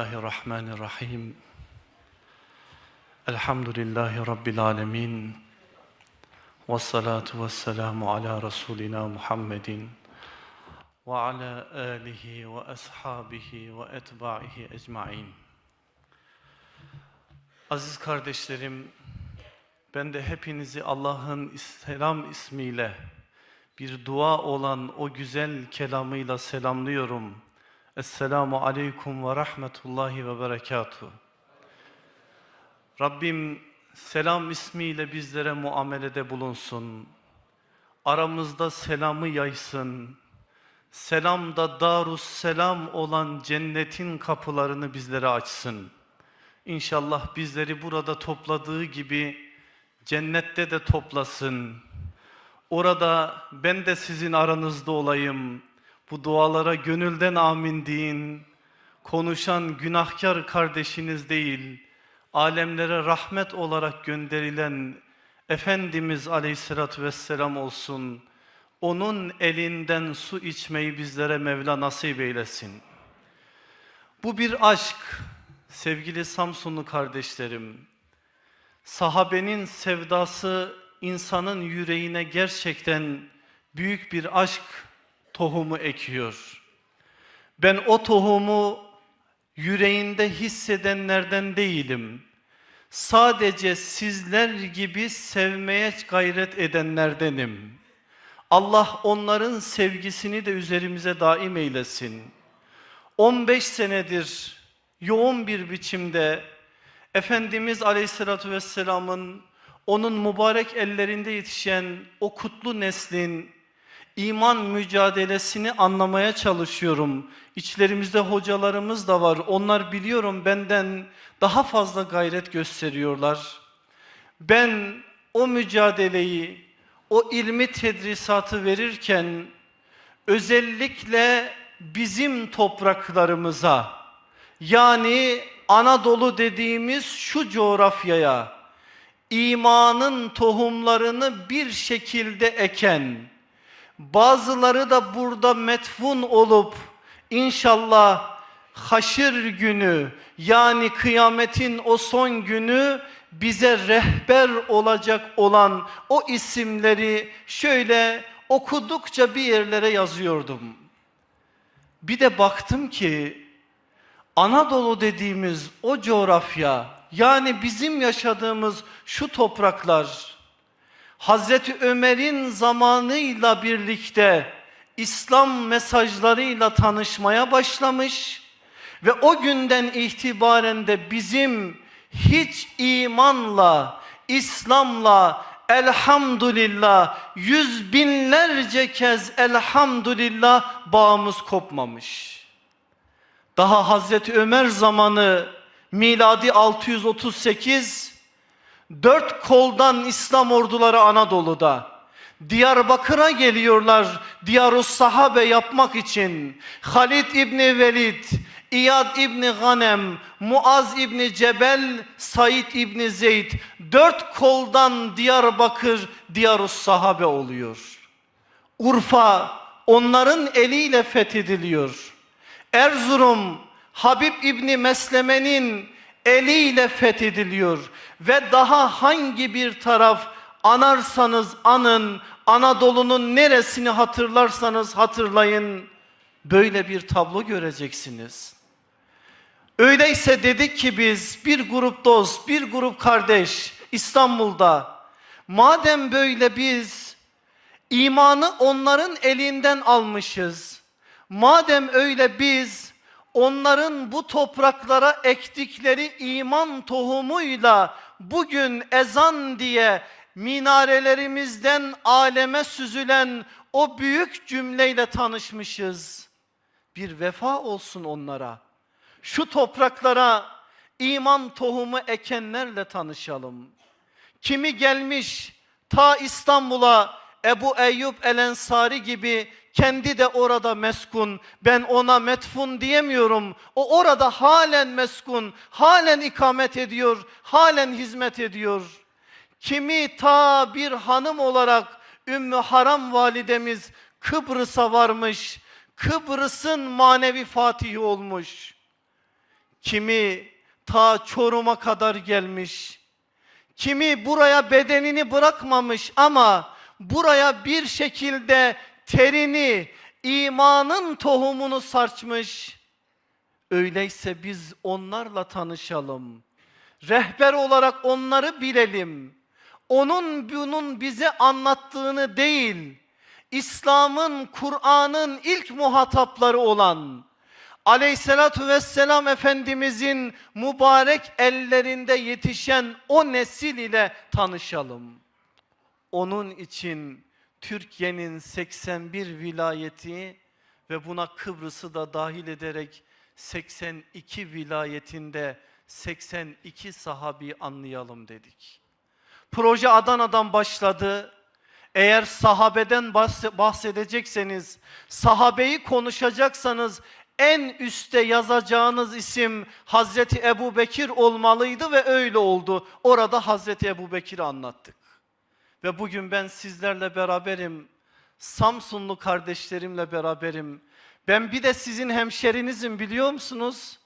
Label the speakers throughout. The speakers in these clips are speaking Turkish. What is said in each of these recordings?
Speaker 1: Bismillahirrahmanirrahim. Elhamdülillahi Rabbil alemin. Ve salatu ve selamu ala Resulina Muhammedin. Ve ala alihi ve ashabihi ve etbaihi ecmain. Aziz kardeşlerim, ben de hepinizi Allah'ın selam ismiyle bir dua olan o güzel kelamıyla selamlıyorum. Esselamu aleyküm ve rahmetullahi ve berekatuhu. Rabbim selam ismiyle bizlere muamelede bulunsun. Aramızda selamı yaysın. Selam da darus selam olan cennetin kapılarını bizlere açsın. İnşallah bizleri burada topladığı gibi cennette de toplasın. Orada ben de sizin aranızda olayım. Bu dualara gönülden amin deyin. Konuşan günahkar kardeşiniz değil, alemlere rahmet olarak gönderilen Efendimiz Aleyhisselatü Vesselam olsun. Onun elinden su içmeyi bizlere Mevla nasip eylesin. Bu bir aşk sevgili Samsunlu kardeşlerim. Sahabenin sevdası insanın yüreğine gerçekten büyük bir aşk tohumu ekiyor. Ben o tohumu yüreğinde hissedenlerden değilim. Sadece sizler gibi sevmeye gayret edenlerdenim. Allah onların sevgisini de üzerimize daim eylesin. 15 senedir yoğun bir biçimde Efendimiz Aleyhisselatü Vesselam'ın onun mübarek ellerinde yetişen o kutlu neslin iman mücadelesini anlamaya çalışıyorum. İçlerimizde hocalarımız da var. Onlar biliyorum benden daha fazla gayret gösteriyorlar. Ben o mücadeleyi, o ilmi tedrisatı verirken özellikle bizim topraklarımıza yani Anadolu dediğimiz şu coğrafyaya imanın tohumlarını bir şekilde eken, bazıları da burada metfun olup inşallah haşır günü yani kıyametin o son günü bize rehber olacak olan o isimleri şöyle okudukça bir yerlere yazıyordum. Bir de baktım ki Anadolu dediğimiz o coğrafya yani bizim yaşadığımız şu topraklar Hazreti Ömer'in zamanıyla birlikte İslam mesajlarıyla tanışmaya başlamış ve o günden itibaren de bizim hiç imanla, İslam'la elhamdülillah yüz binlerce kez elhamdülillah bağımız kopmamış. Daha Hazreti Ömer zamanı miladi 638 dört koldan İslam orduları Anadolu'da Diyarbakır'a geliyorlar Diyarus Sahabe yapmak için. Halid İbni Velid, İyad İbni Ganem, Muaz İbni Cebel, Said İbni Zeyd dört koldan Diyarbakır Diyarus Sahabe oluyor. Urfa onların eliyle fethediliyor. Erzurum Habib İbni Mesleme'nin eliyle fethediliyor ve daha hangi bir taraf anarsanız anın Anadolu'nun neresini hatırlarsanız hatırlayın böyle bir tablo göreceksiniz. Öyleyse dedik ki biz bir grup dost, bir grup kardeş İstanbul'da madem böyle biz imanı onların elinden almışız. Madem öyle biz onların bu topraklara ektikleri iman tohumuyla bugün ezan diye minarelerimizden aleme süzülen o büyük cümleyle tanışmışız. Bir vefa olsun onlara. Şu topraklara iman tohumu ekenlerle tanışalım. Kimi gelmiş ta İstanbul'a Ebu Eyyub El Ensari gibi kendi de orada meskun. Ben ona metfun diyemiyorum. O orada halen meskun, halen ikamet ediyor, halen hizmet ediyor. Kimi ta bir hanım olarak Ümmü Haram validemiz Kıbrıs'a varmış. Kıbrıs'ın manevi fatihi olmuş. kimi ta Çorum'a kadar gelmiş, kimi buraya bedenini bırakmamış ama buraya bir şekilde terini, imanın tohumunu saçmış. Öyleyse biz onlarla tanışalım. Rehber olarak onları bilelim. Onun bunun bize anlattığını değil, İslam'ın, Kur'an'ın ilk muhatapları olan Aleyhissalatu vesselam Efendimizin mübarek ellerinde yetişen o nesil ile tanışalım. Onun için Türkiye'nin 81 vilayeti ve buna Kıbrıs'ı da dahil ederek 82 vilayetinde 82 sahabi anlayalım dedik. Proje Adana'dan başladı. Eğer sahabeden bahsedecekseniz, sahabeyi konuşacaksanız en üste yazacağınız isim Hazreti Ebu Bekir olmalıydı ve öyle oldu. Orada Hazreti Ebu Bekir'i anlattık. Ve bugün ben sizlerle beraberim. Samsunlu kardeşlerimle beraberim. Ben bir de sizin hemşerinizim biliyor musunuz?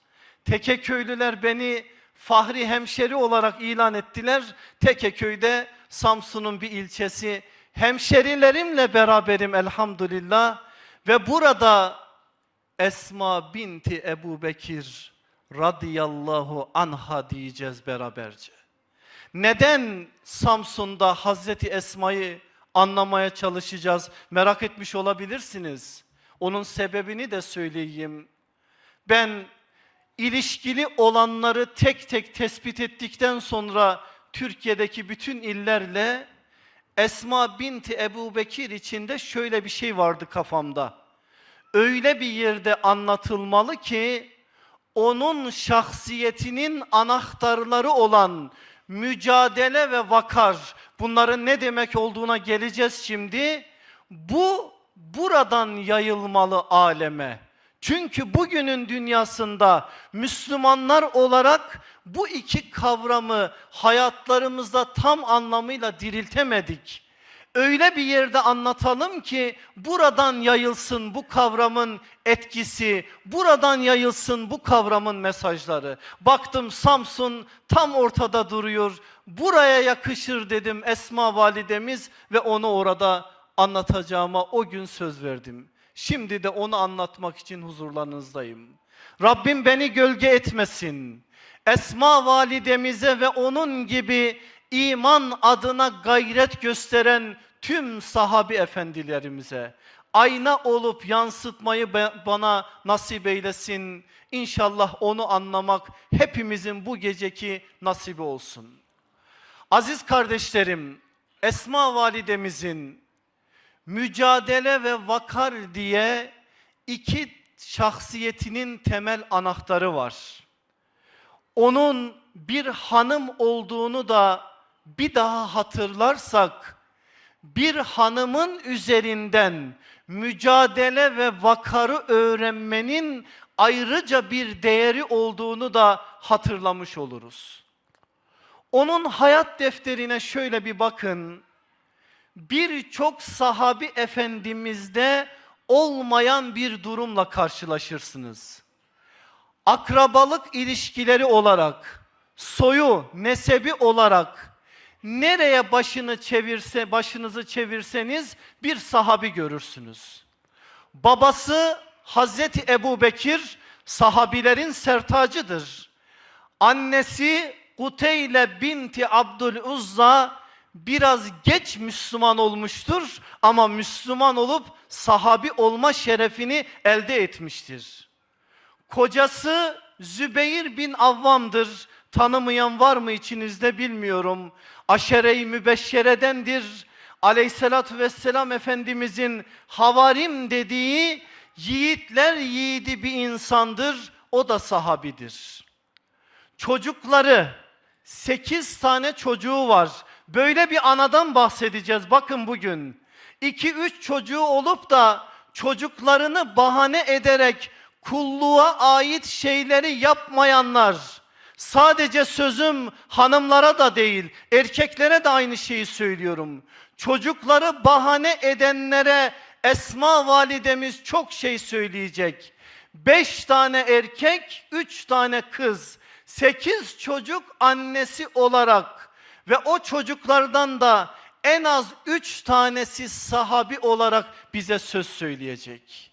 Speaker 1: Teke köylüler beni fahri hemşeri olarak ilan ettiler. Tekeköy'de Samsun'un bir ilçesi. Hemşerilerimle beraberim elhamdülillah. Ve burada Esma binti Ebu Bekir radıyallahu anha diyeceğiz beraberce. Neden Samsun'da Hazreti Esma'yı anlamaya çalışacağız merak etmiş olabilirsiniz. Onun sebebini de söyleyeyim. Ben ilişkili olanları tek tek tespit ettikten sonra Türkiye'deki bütün illerle Esma binti Ebu Bekir içinde şöyle bir şey vardı kafamda. Öyle bir yerde anlatılmalı ki onun şahsiyetinin anahtarları olan mücadele ve vakar bunların ne demek olduğuna geleceğiz şimdi. Bu buradan yayılmalı aleme. Çünkü bugünün dünyasında Müslümanlar olarak bu iki kavramı hayatlarımızda tam anlamıyla diriltemedik. Öyle bir yerde anlatalım ki buradan yayılsın bu kavramın etkisi, buradan yayılsın bu kavramın mesajları. Baktım Samsun tam ortada duruyor. Buraya yakışır dedim Esma validemiz ve onu orada anlatacağıma o gün söz verdim. Şimdi de onu anlatmak için huzurlarınızdayım. Rabbim beni gölge etmesin. Esma validemize ve onun gibi iman adına gayret gösteren tüm sahabi efendilerimize ayna olup yansıtmayı bana nasip eylesin. İnşallah onu anlamak hepimizin bu geceki nasibi olsun. Aziz kardeşlerim, Esma validemizin mücadele ve vakar diye iki şahsiyetinin temel anahtarı var. Onun bir hanım olduğunu da bir daha hatırlarsak bir hanımın üzerinden mücadele ve vakarı öğrenmenin ayrıca bir değeri olduğunu da hatırlamış oluruz. Onun hayat defterine şöyle bir bakın birçok sahabi efendimizde olmayan bir durumla karşılaşırsınız. Akrabalık ilişkileri olarak, soyu, nesebi olarak nereye başını çevirse, başınızı çevirseniz bir sahabi görürsünüz. Babası Hazreti Ebu Bekir sahabilerin sertacıdır. Annesi Kuteyle binti Abdüluzza biraz geç Müslüman olmuştur ama Müslüman olup sahabi olma şerefini elde etmiştir. Kocası Zübeyir bin Avvam'dır. Tanımayan var mı içinizde bilmiyorum. Aşere-i Mübeşşere'dendir. Aleyhissalatü vesselam Efendimizin havarim dediği yiğitler yiğidi bir insandır. O da sahabidir. Çocukları, sekiz tane çocuğu var. Böyle bir anadan bahsedeceğiz bakın bugün. İki üç çocuğu olup da çocuklarını bahane ederek kulluğa ait şeyleri yapmayanlar, sadece sözüm hanımlara da değil, erkeklere de aynı şeyi söylüyorum. Çocukları bahane edenlere Esma validemiz çok şey söyleyecek. beş tane erkek, üç tane kız, sekiz çocuk annesi olarak ve o çocuklardan da en az üç tanesi sahabi olarak bize söz söyleyecek.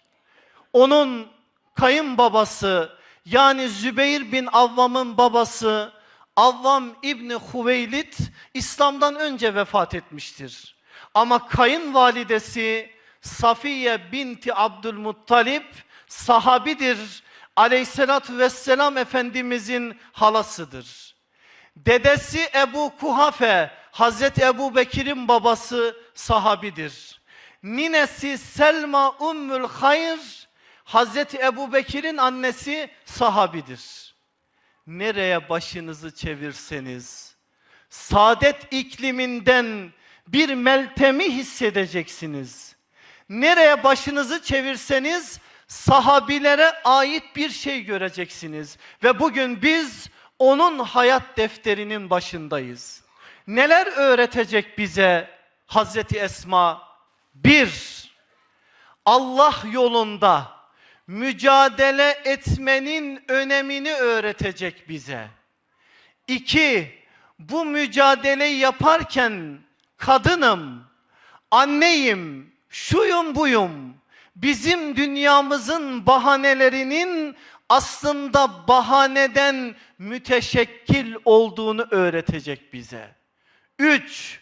Speaker 1: Onun kayınbabası yani Zübeyir bin Avvam'ın babası Avvam İbni Huveylit İslam'dan önce vefat etmiştir. Ama kayınvalidesi Safiye binti Abdülmuttalip sahabidir. Aleyhissalatü vesselam Efendimizin halasıdır. Dedesi Ebu Kuhafe, Hazreti Ebu Bekir'in babası sahabidir. Ninesi Selma Ümmül Hayr, Hazreti Ebu Bekir'in annesi sahabidir. Nereye başınızı çevirseniz, saadet ikliminden bir meltemi hissedeceksiniz. Nereye başınızı çevirseniz sahabilere ait bir şey göreceksiniz. Ve bugün biz onun hayat defterinin başındayız. Neler öğretecek bize Hazreti Esma? Bir, Allah yolunda mücadele etmenin önemini öğretecek bize. İki, bu mücadeleyi yaparken kadınım, anneyim, şuyum buyum. Bizim dünyamızın bahanelerinin aslında bahaneden müteşekkil olduğunu öğretecek bize. Üç,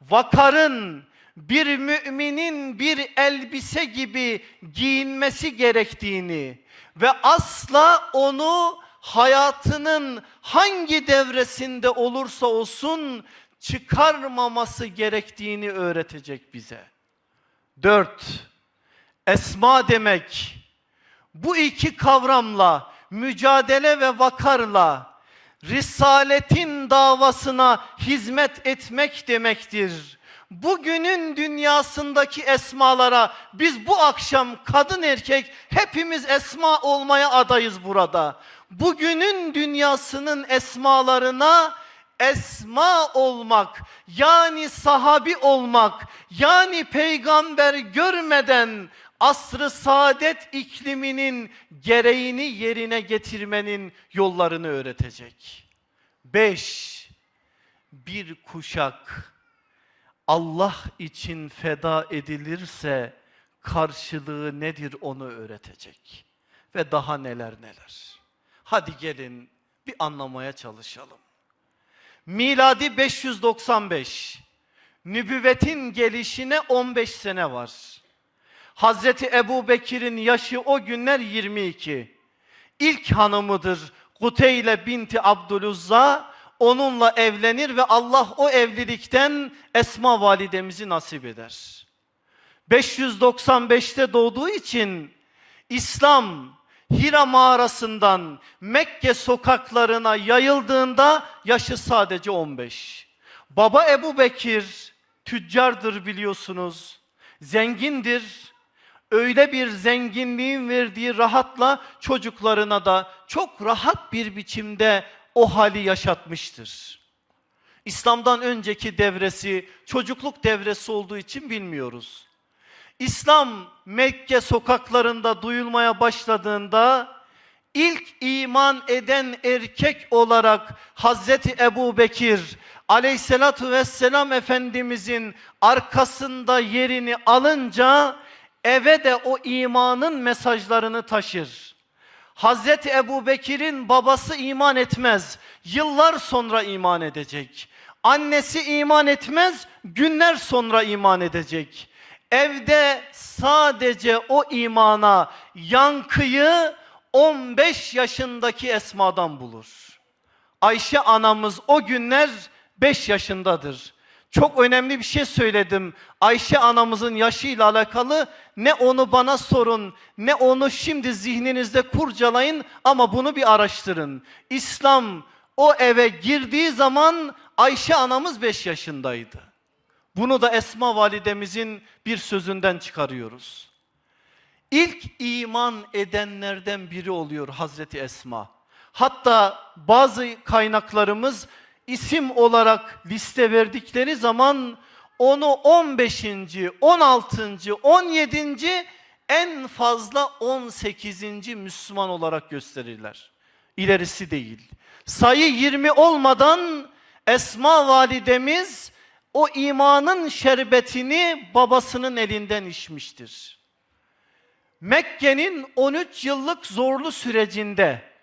Speaker 1: vakarın bir müminin bir elbise gibi giyinmesi gerektiğini ve asla onu hayatının hangi devresinde olursa olsun çıkarmaması gerektiğini öğretecek bize. Dört, esma demek bu iki kavramla mücadele ve vakarla risaletin davasına hizmet etmek demektir. Bugünün dünyasındaki esmalara biz bu akşam kadın erkek hepimiz esma olmaya adayız burada. Bugünün dünyasının esmalarına esma olmak yani sahabi olmak yani peygamber görmeden asrı saadet ikliminin gereğini yerine getirmenin yollarını öğretecek. Beş, bir kuşak Allah için feda edilirse karşılığı nedir onu öğretecek. Ve daha neler neler. Hadi gelin bir anlamaya çalışalım. Miladi 595. Nübüvvetin gelişine 15 sene var. Hazreti Ebu Bekir'in yaşı o günler 22. İlk hanımıdır Kuteyle binti Abdülüzza. Onunla evlenir ve Allah o evlilikten Esma validemizi nasip eder. 595'te doğduğu için İslam Hira mağarasından Mekke sokaklarına yayıldığında yaşı sadece 15. Baba Ebu Bekir tüccardır biliyorsunuz. Zengindir. Öyle bir zenginliğin verdiği rahatla çocuklarına da çok rahat bir biçimde o hali yaşatmıştır. İslam'dan önceki devresi çocukluk devresi olduğu için bilmiyoruz. İslam Mekke sokaklarında duyulmaya başladığında ilk iman eden erkek olarak Hazreti Ebu Bekir vesselam Efendimizin arkasında yerini alınca eve de o imanın mesajlarını taşır. Hazreti Ebu Bekir'in babası iman etmez. Yıllar sonra iman edecek. Annesi iman etmez. Günler sonra iman edecek. Evde sadece o imana yankıyı 15 yaşındaki Esma'dan bulur. Ayşe anamız o günler 5 yaşındadır. Çok önemli bir şey söyledim. Ayşe anamızın yaşıyla alakalı ne onu bana sorun ne onu şimdi zihninizde kurcalayın ama bunu bir araştırın. İslam o eve girdiği zaman Ayşe anamız 5 yaşındaydı. Bunu da Esma validemizin bir sözünden çıkarıyoruz. İlk iman edenlerden biri oluyor Hazreti Esma. Hatta bazı kaynaklarımız isim olarak liste verdikleri zaman onu 15. 16. 17. en fazla 18. Müslüman olarak gösterirler. İlerisi değil. Sayı 20 olmadan Esma validemiz o imanın şerbetini babasının elinden içmiştir. Mekke'nin 13 yıllık zorlu sürecinde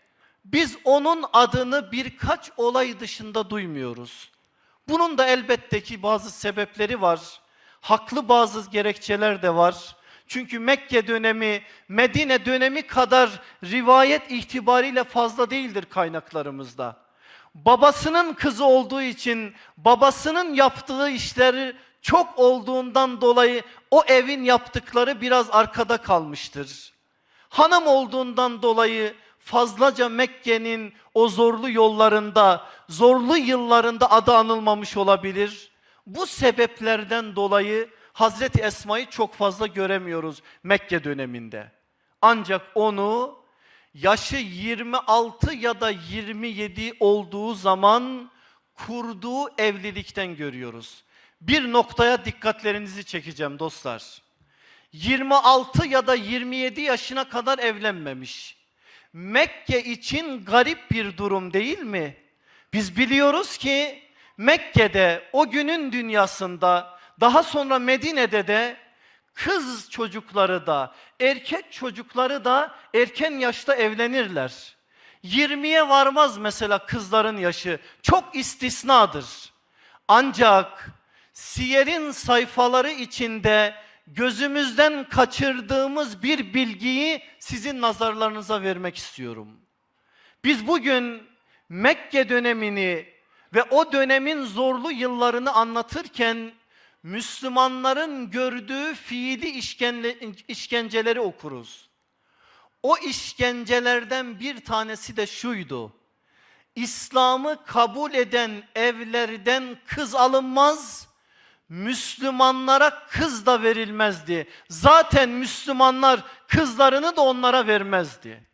Speaker 1: biz onun adını birkaç olay dışında duymuyoruz. Bunun da elbette ki bazı sebepleri var. Haklı bazı gerekçeler de var. Çünkü Mekke dönemi, Medine dönemi kadar rivayet itibariyle fazla değildir kaynaklarımızda. Babasının kızı olduğu için babasının yaptığı işleri çok olduğundan dolayı o evin yaptıkları biraz arkada kalmıştır. Hanım olduğundan dolayı fazlaca Mekke'nin o zorlu yollarında, zorlu yıllarında adı anılmamış olabilir. Bu sebeplerden dolayı Hazreti Esma'yı çok fazla göremiyoruz Mekke döneminde. Ancak onu yaşı 26 ya da 27 olduğu zaman kurduğu evlilikten görüyoruz. Bir noktaya dikkatlerinizi çekeceğim dostlar. 26 ya da 27 yaşına kadar evlenmemiş. Mekke için garip bir durum değil mi? Biz biliyoruz ki Mekke'de o günün dünyasında daha sonra Medine'de de kız çocukları da erkek çocukları da erken yaşta evlenirler. 20'ye varmaz mesela kızların yaşı. Çok istisnadır. Ancak siyerin sayfaları içinde gözümüzden kaçırdığımız bir bilgiyi sizin nazarlarınıza vermek istiyorum. Biz bugün Mekke dönemini ve o dönemin zorlu yıllarını anlatırken Müslümanların gördüğü fiili işkence, işkenceleri okuruz. O işkencelerden bir tanesi de şuydu. İslam'ı kabul eden evlerden kız alınmaz, Müslümanlara kız da verilmezdi. Zaten Müslümanlar kızlarını da onlara vermezdi.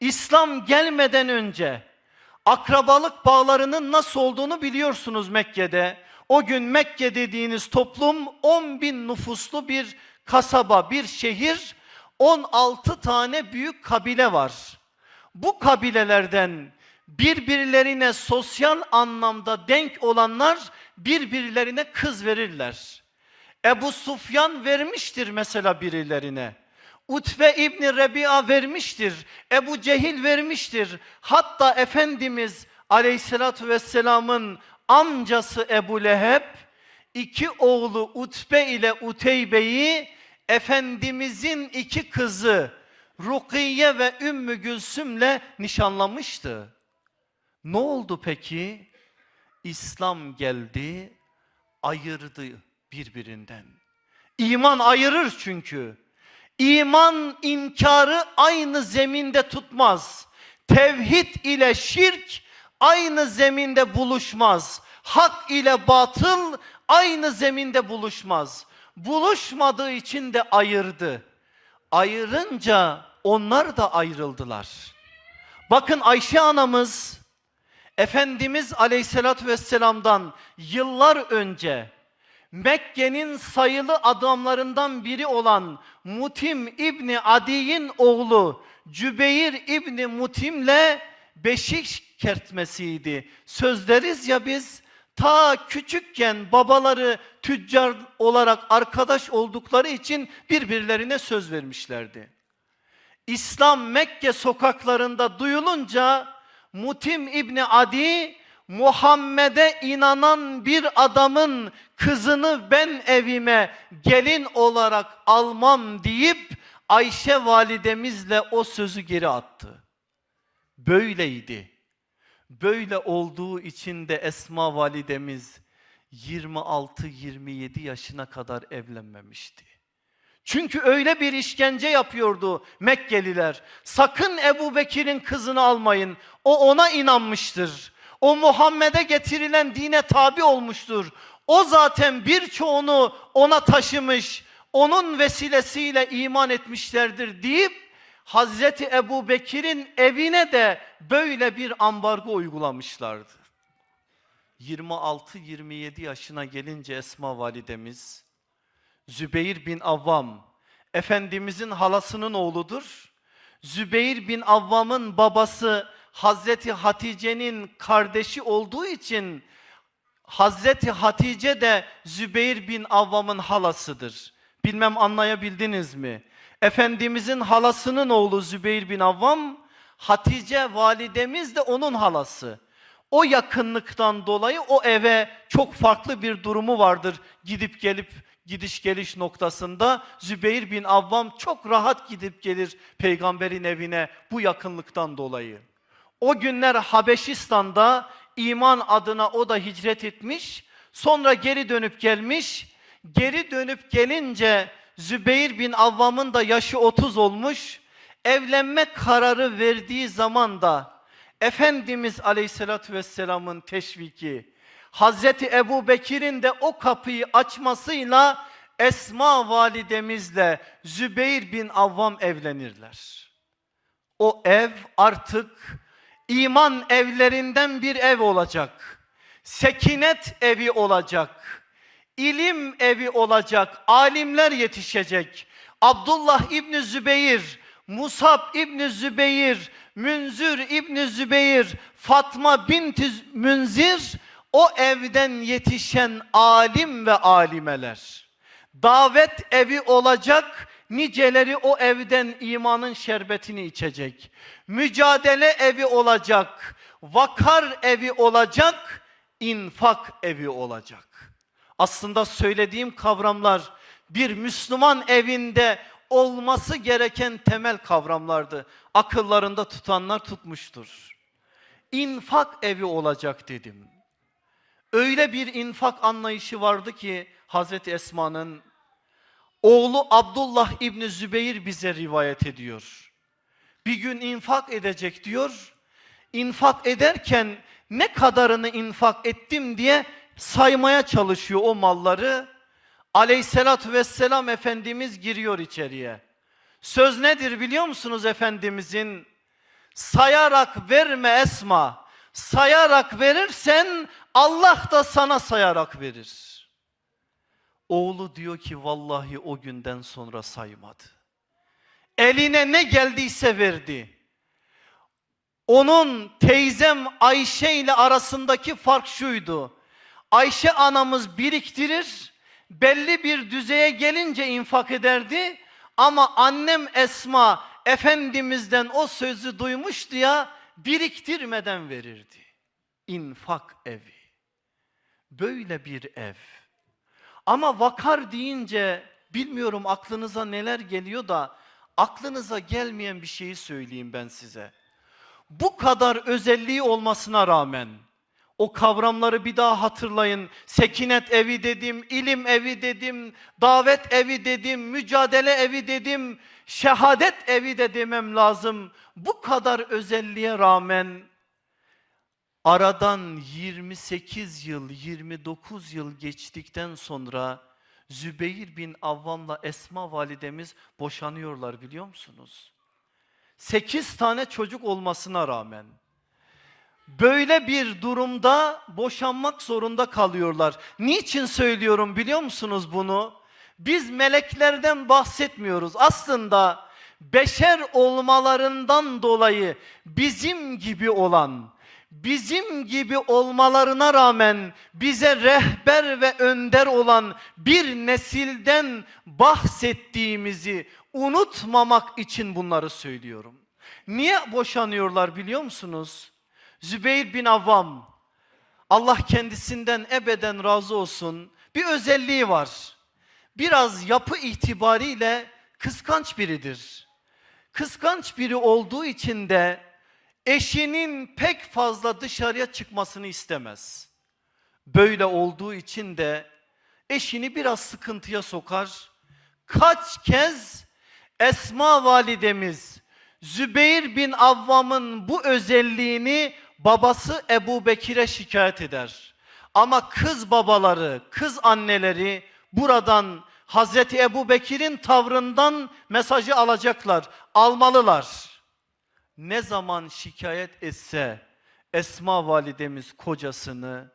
Speaker 1: İslam gelmeden önce akrabalık bağlarının nasıl olduğunu biliyorsunuz Mekke'de. O gün Mekke dediğiniz toplum 10 bin nüfuslu bir kasaba, bir şehir, 16 tane büyük kabile var. Bu kabilelerden birbirlerine sosyal anlamda denk olanlar birbirlerine kız verirler. Ebu Sufyan vermiştir mesela birilerine. Utbe İbni Rebi'a vermiştir. Ebu Cehil vermiştir. Hatta Efendimiz Aleyhisselatü Vesselam'ın amcası Ebu Leheb iki oğlu Utbe ile Uteybe'yi Efendimizin iki kızı Rukiye ve Ümmü Gülsüm'le nişanlamıştı. Ne oldu peki? İslam geldi, ayırdı birbirinden. İman ayırır çünkü. İman inkarı aynı zeminde tutmaz. Tevhid ile şirk aynı zeminde buluşmaz. Hak ile batıl aynı zeminde buluşmaz. Buluşmadığı için de ayırdı. Ayırınca onlar da ayrıldılar. Bakın Ayşe anamız Efendimiz Aleyhisselatü Vesselam'dan yıllar önce Mekke'nin sayılı adamlarından biri olan Mutim İbni Adi'nin oğlu Cübeyr İbni Mutim'le beşik kertmesiydi. Sözleriz ya biz ta küçükken babaları tüccar olarak arkadaş oldukları için birbirlerine söz vermişlerdi. İslam Mekke sokaklarında duyulunca Mutim İbni Adi Muhammed'e inanan bir adamın kızını ben evime gelin olarak almam deyip Ayşe validemizle o sözü geri attı. Böyleydi. Böyle olduğu için de Esma validemiz 26-27 yaşına kadar evlenmemişti. Çünkü öyle bir işkence yapıyordu Mekkeliler. Sakın Ebu Bekir'in kızını almayın. O ona inanmıştır. O Muhammed'e getirilen dine tabi olmuştur. O zaten birçoğunu ona taşımış. Onun vesilesiyle iman etmişlerdir deyip Hazreti Ebu Bekir'in evine de böyle bir ambargo uygulamışlardı. 26-27 yaşına gelince Esma validemiz Zübeyir bin Avvam Efendimizin halasının oğludur. Zübeyir bin Avvam'ın babası Hazreti Hatice'nin kardeşi olduğu için Hazreti Hatice de Zübeyir bin Avvam'ın halasıdır. Bilmem anlayabildiniz mi? Efendimizin halasının oğlu Zübeyir bin Avvam, Hatice validemiz de onun halası. O yakınlıktan dolayı o eve çok farklı bir durumu vardır. Gidip gelip gidiş geliş noktasında Zübeyir bin Avvam çok rahat gidip gelir peygamberin evine bu yakınlıktan dolayı. O günler Habeşistan'da iman adına o da hicret etmiş. Sonra geri dönüp gelmiş. Geri dönüp gelince Zübeyir bin Avvam'ın da yaşı 30 olmuş. Evlenme kararı verdiği zaman da Efendimiz Aleyhisselatü Vesselam'ın teşviki, Hazreti Ebu Bekir'in de o kapıyı açmasıyla Esma validemizle Zübeyir bin Avvam evlenirler. O ev artık iman evlerinden bir ev olacak. Sekinet evi olacak. İlim evi olacak. Alimler yetişecek. Abdullah İbni Zübeyir, Musab İbni Zübeyir, Münzür İbni Zübeyir, Fatma binti Münzir o evden yetişen alim ve alimeler. Davet evi olacak, niceleri o evden imanın şerbetini içecek. Mücadele evi olacak, vakar evi olacak, infak evi olacak. Aslında söylediğim kavramlar bir Müslüman evinde olması gereken temel kavramlardı. Akıllarında tutanlar tutmuştur. İnfak evi olacak dedim. Öyle bir infak anlayışı vardı ki Hazreti Esma'nın oğlu Abdullah İbni Zübeyir bize rivayet ediyor. Bir gün infak edecek diyor. İnfak ederken ne kadarını infak ettim diye saymaya çalışıyor o malları. Aleyhissalatü vesselam Efendimiz giriyor içeriye. Söz nedir biliyor musunuz Efendimizin? Sayarak verme Esma. Sayarak verirsen Allah da sana sayarak verir. Oğlu diyor ki vallahi o günden sonra saymadı. Eline ne geldiyse verdi. Onun teyzem Ayşe ile arasındaki fark şuydu. Ayşe anamız biriktirir, belli bir düzeye gelince infak ederdi. Ama annem Esma Efendimiz'den o sözü duymuştu ya, biriktirmeden verirdi. İnfak evi. Böyle bir ev. Ama vakar deyince bilmiyorum aklınıza neler geliyor da aklınıza gelmeyen bir şeyi söyleyeyim ben size. Bu kadar özelliği olmasına rağmen o kavramları bir daha hatırlayın. Sekinet evi dedim, ilim evi dedim, davet evi dedim, mücadele evi dedim, şehadet evi de demem lazım. Bu kadar özelliğe rağmen aradan 28 yıl, 29 yıl geçtikten sonra Zübeyir bin Avvam'la Esma validemiz boşanıyorlar biliyor musunuz? 8 tane çocuk olmasına rağmen böyle bir durumda boşanmak zorunda kalıyorlar. Niçin söylüyorum biliyor musunuz bunu? Biz meleklerden bahsetmiyoruz. Aslında beşer olmalarından dolayı bizim gibi olan, bizim gibi olmalarına rağmen bize rehber ve önder olan bir nesilden bahsettiğimizi unutmamak için bunları söylüyorum. Niye boşanıyorlar biliyor musunuz? Zübeyir bin Avvam Allah kendisinden ebeden razı olsun bir özelliği var. Biraz yapı itibariyle kıskanç biridir. Kıskanç biri olduğu için de eşinin pek fazla dışarıya çıkmasını istemez. Böyle olduğu için de eşini biraz sıkıntıya sokar. Kaç kez Esma validemiz Zübeyir bin Avvam'ın bu özelliğini babası Ebu Bekir'e şikayet eder. Ama kız babaları, kız anneleri buradan Hazreti Ebu Bekir'in tavrından mesajı alacaklar, almalılar. Ne zaman şikayet etse Esma validemiz kocasını,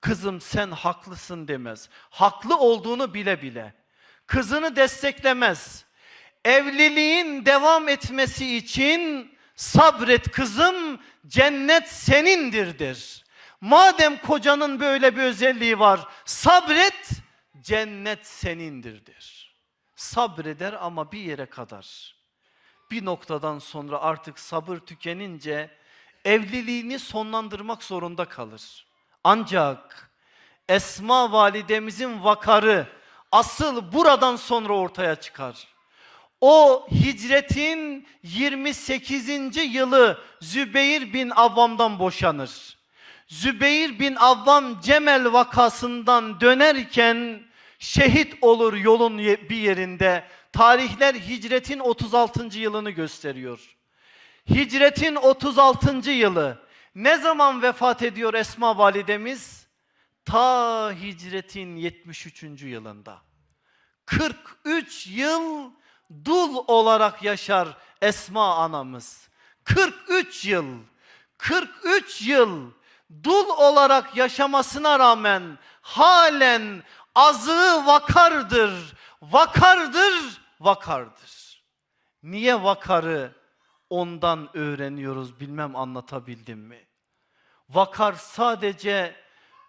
Speaker 1: kızım sen haklısın demez. Haklı olduğunu bile bile. Kızını desteklemez. Evliliğin devam etmesi için sabret kızım cennet senindir der. Madem kocanın böyle bir özelliği var sabret cennet senindir der. Sabreder ama bir yere kadar. Bir noktadan sonra artık sabır tükenince evliliğini sonlandırmak zorunda kalır. Ancak Esma validemizin vakarı asıl buradan sonra ortaya çıkar. O hicretin 28. yılı Zübeyir bin Avvam'dan boşanır. Zübeyir bin Avvam Cemel vakasından dönerken şehit olur yolun bir yerinde. Tarihler hicretin 36. yılını gösteriyor. Hicretin 36. yılı. Ne zaman vefat ediyor Esma validemiz? Ta hicretin 73. yılında. 43 yıl dul olarak yaşar Esma anamız. 43 yıl, 43 yıl dul olarak yaşamasına rağmen halen azığı vakardır, vakardır, vakardır. Niye vakarı ondan öğreniyoruz bilmem anlatabildim mi? Vakar sadece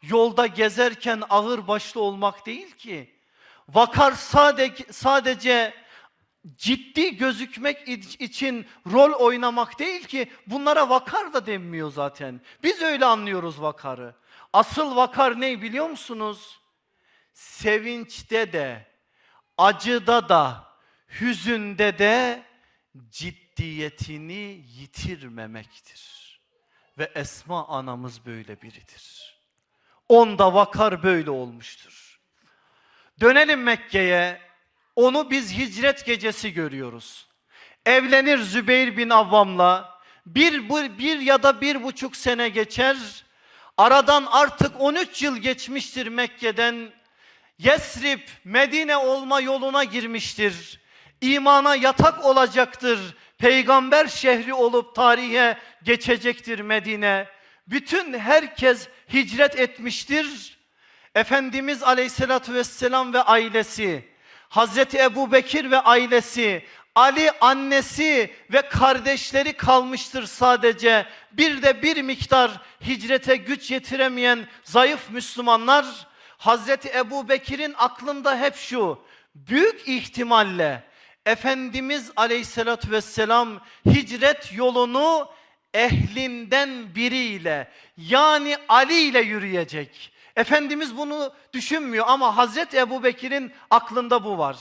Speaker 1: yolda gezerken ağır başlı olmak değil ki. Vakar sadece, sadece ciddi gözükmek için rol oynamak değil ki bunlara vakar da denmiyor zaten. Biz öyle anlıyoruz vakarı. Asıl vakar ne biliyor musunuz? Sevinçte de, acıda da, hüzünde de ciddiyetini yitirmemektir. Ve Esma anamız böyle biridir. Onda vakar böyle olmuştur. Dönelim Mekke'ye. Onu biz hicret gecesi görüyoruz. Evlenir Zübeyir bin Avvam'la. Bir, bir, ya da bir buçuk sene geçer. Aradan artık 13 yıl geçmiştir Mekke'den. Yesrib, Medine olma yoluna girmiştir. İmana yatak olacaktır. Peygamber şehri olup tarihe geçecektir Medine. Bütün herkes hicret etmiştir. Efendimiz Aleyhisselatü Vesselam ve ailesi Hazreti Ebu Bekir ve ailesi, Ali annesi ve kardeşleri kalmıştır sadece. Bir de bir miktar hicrete güç yetiremeyen zayıf Müslümanlar Hazreti Ebu Bekir'in aklında hep şu. Büyük ihtimalle Efendimiz aleyhissalatü vesselam hicret yolunu ehlinden biriyle yani Ali ile yürüyecek. Efendimiz bunu düşünmüyor ama Hazreti Ebu Bekir'in aklında bu var.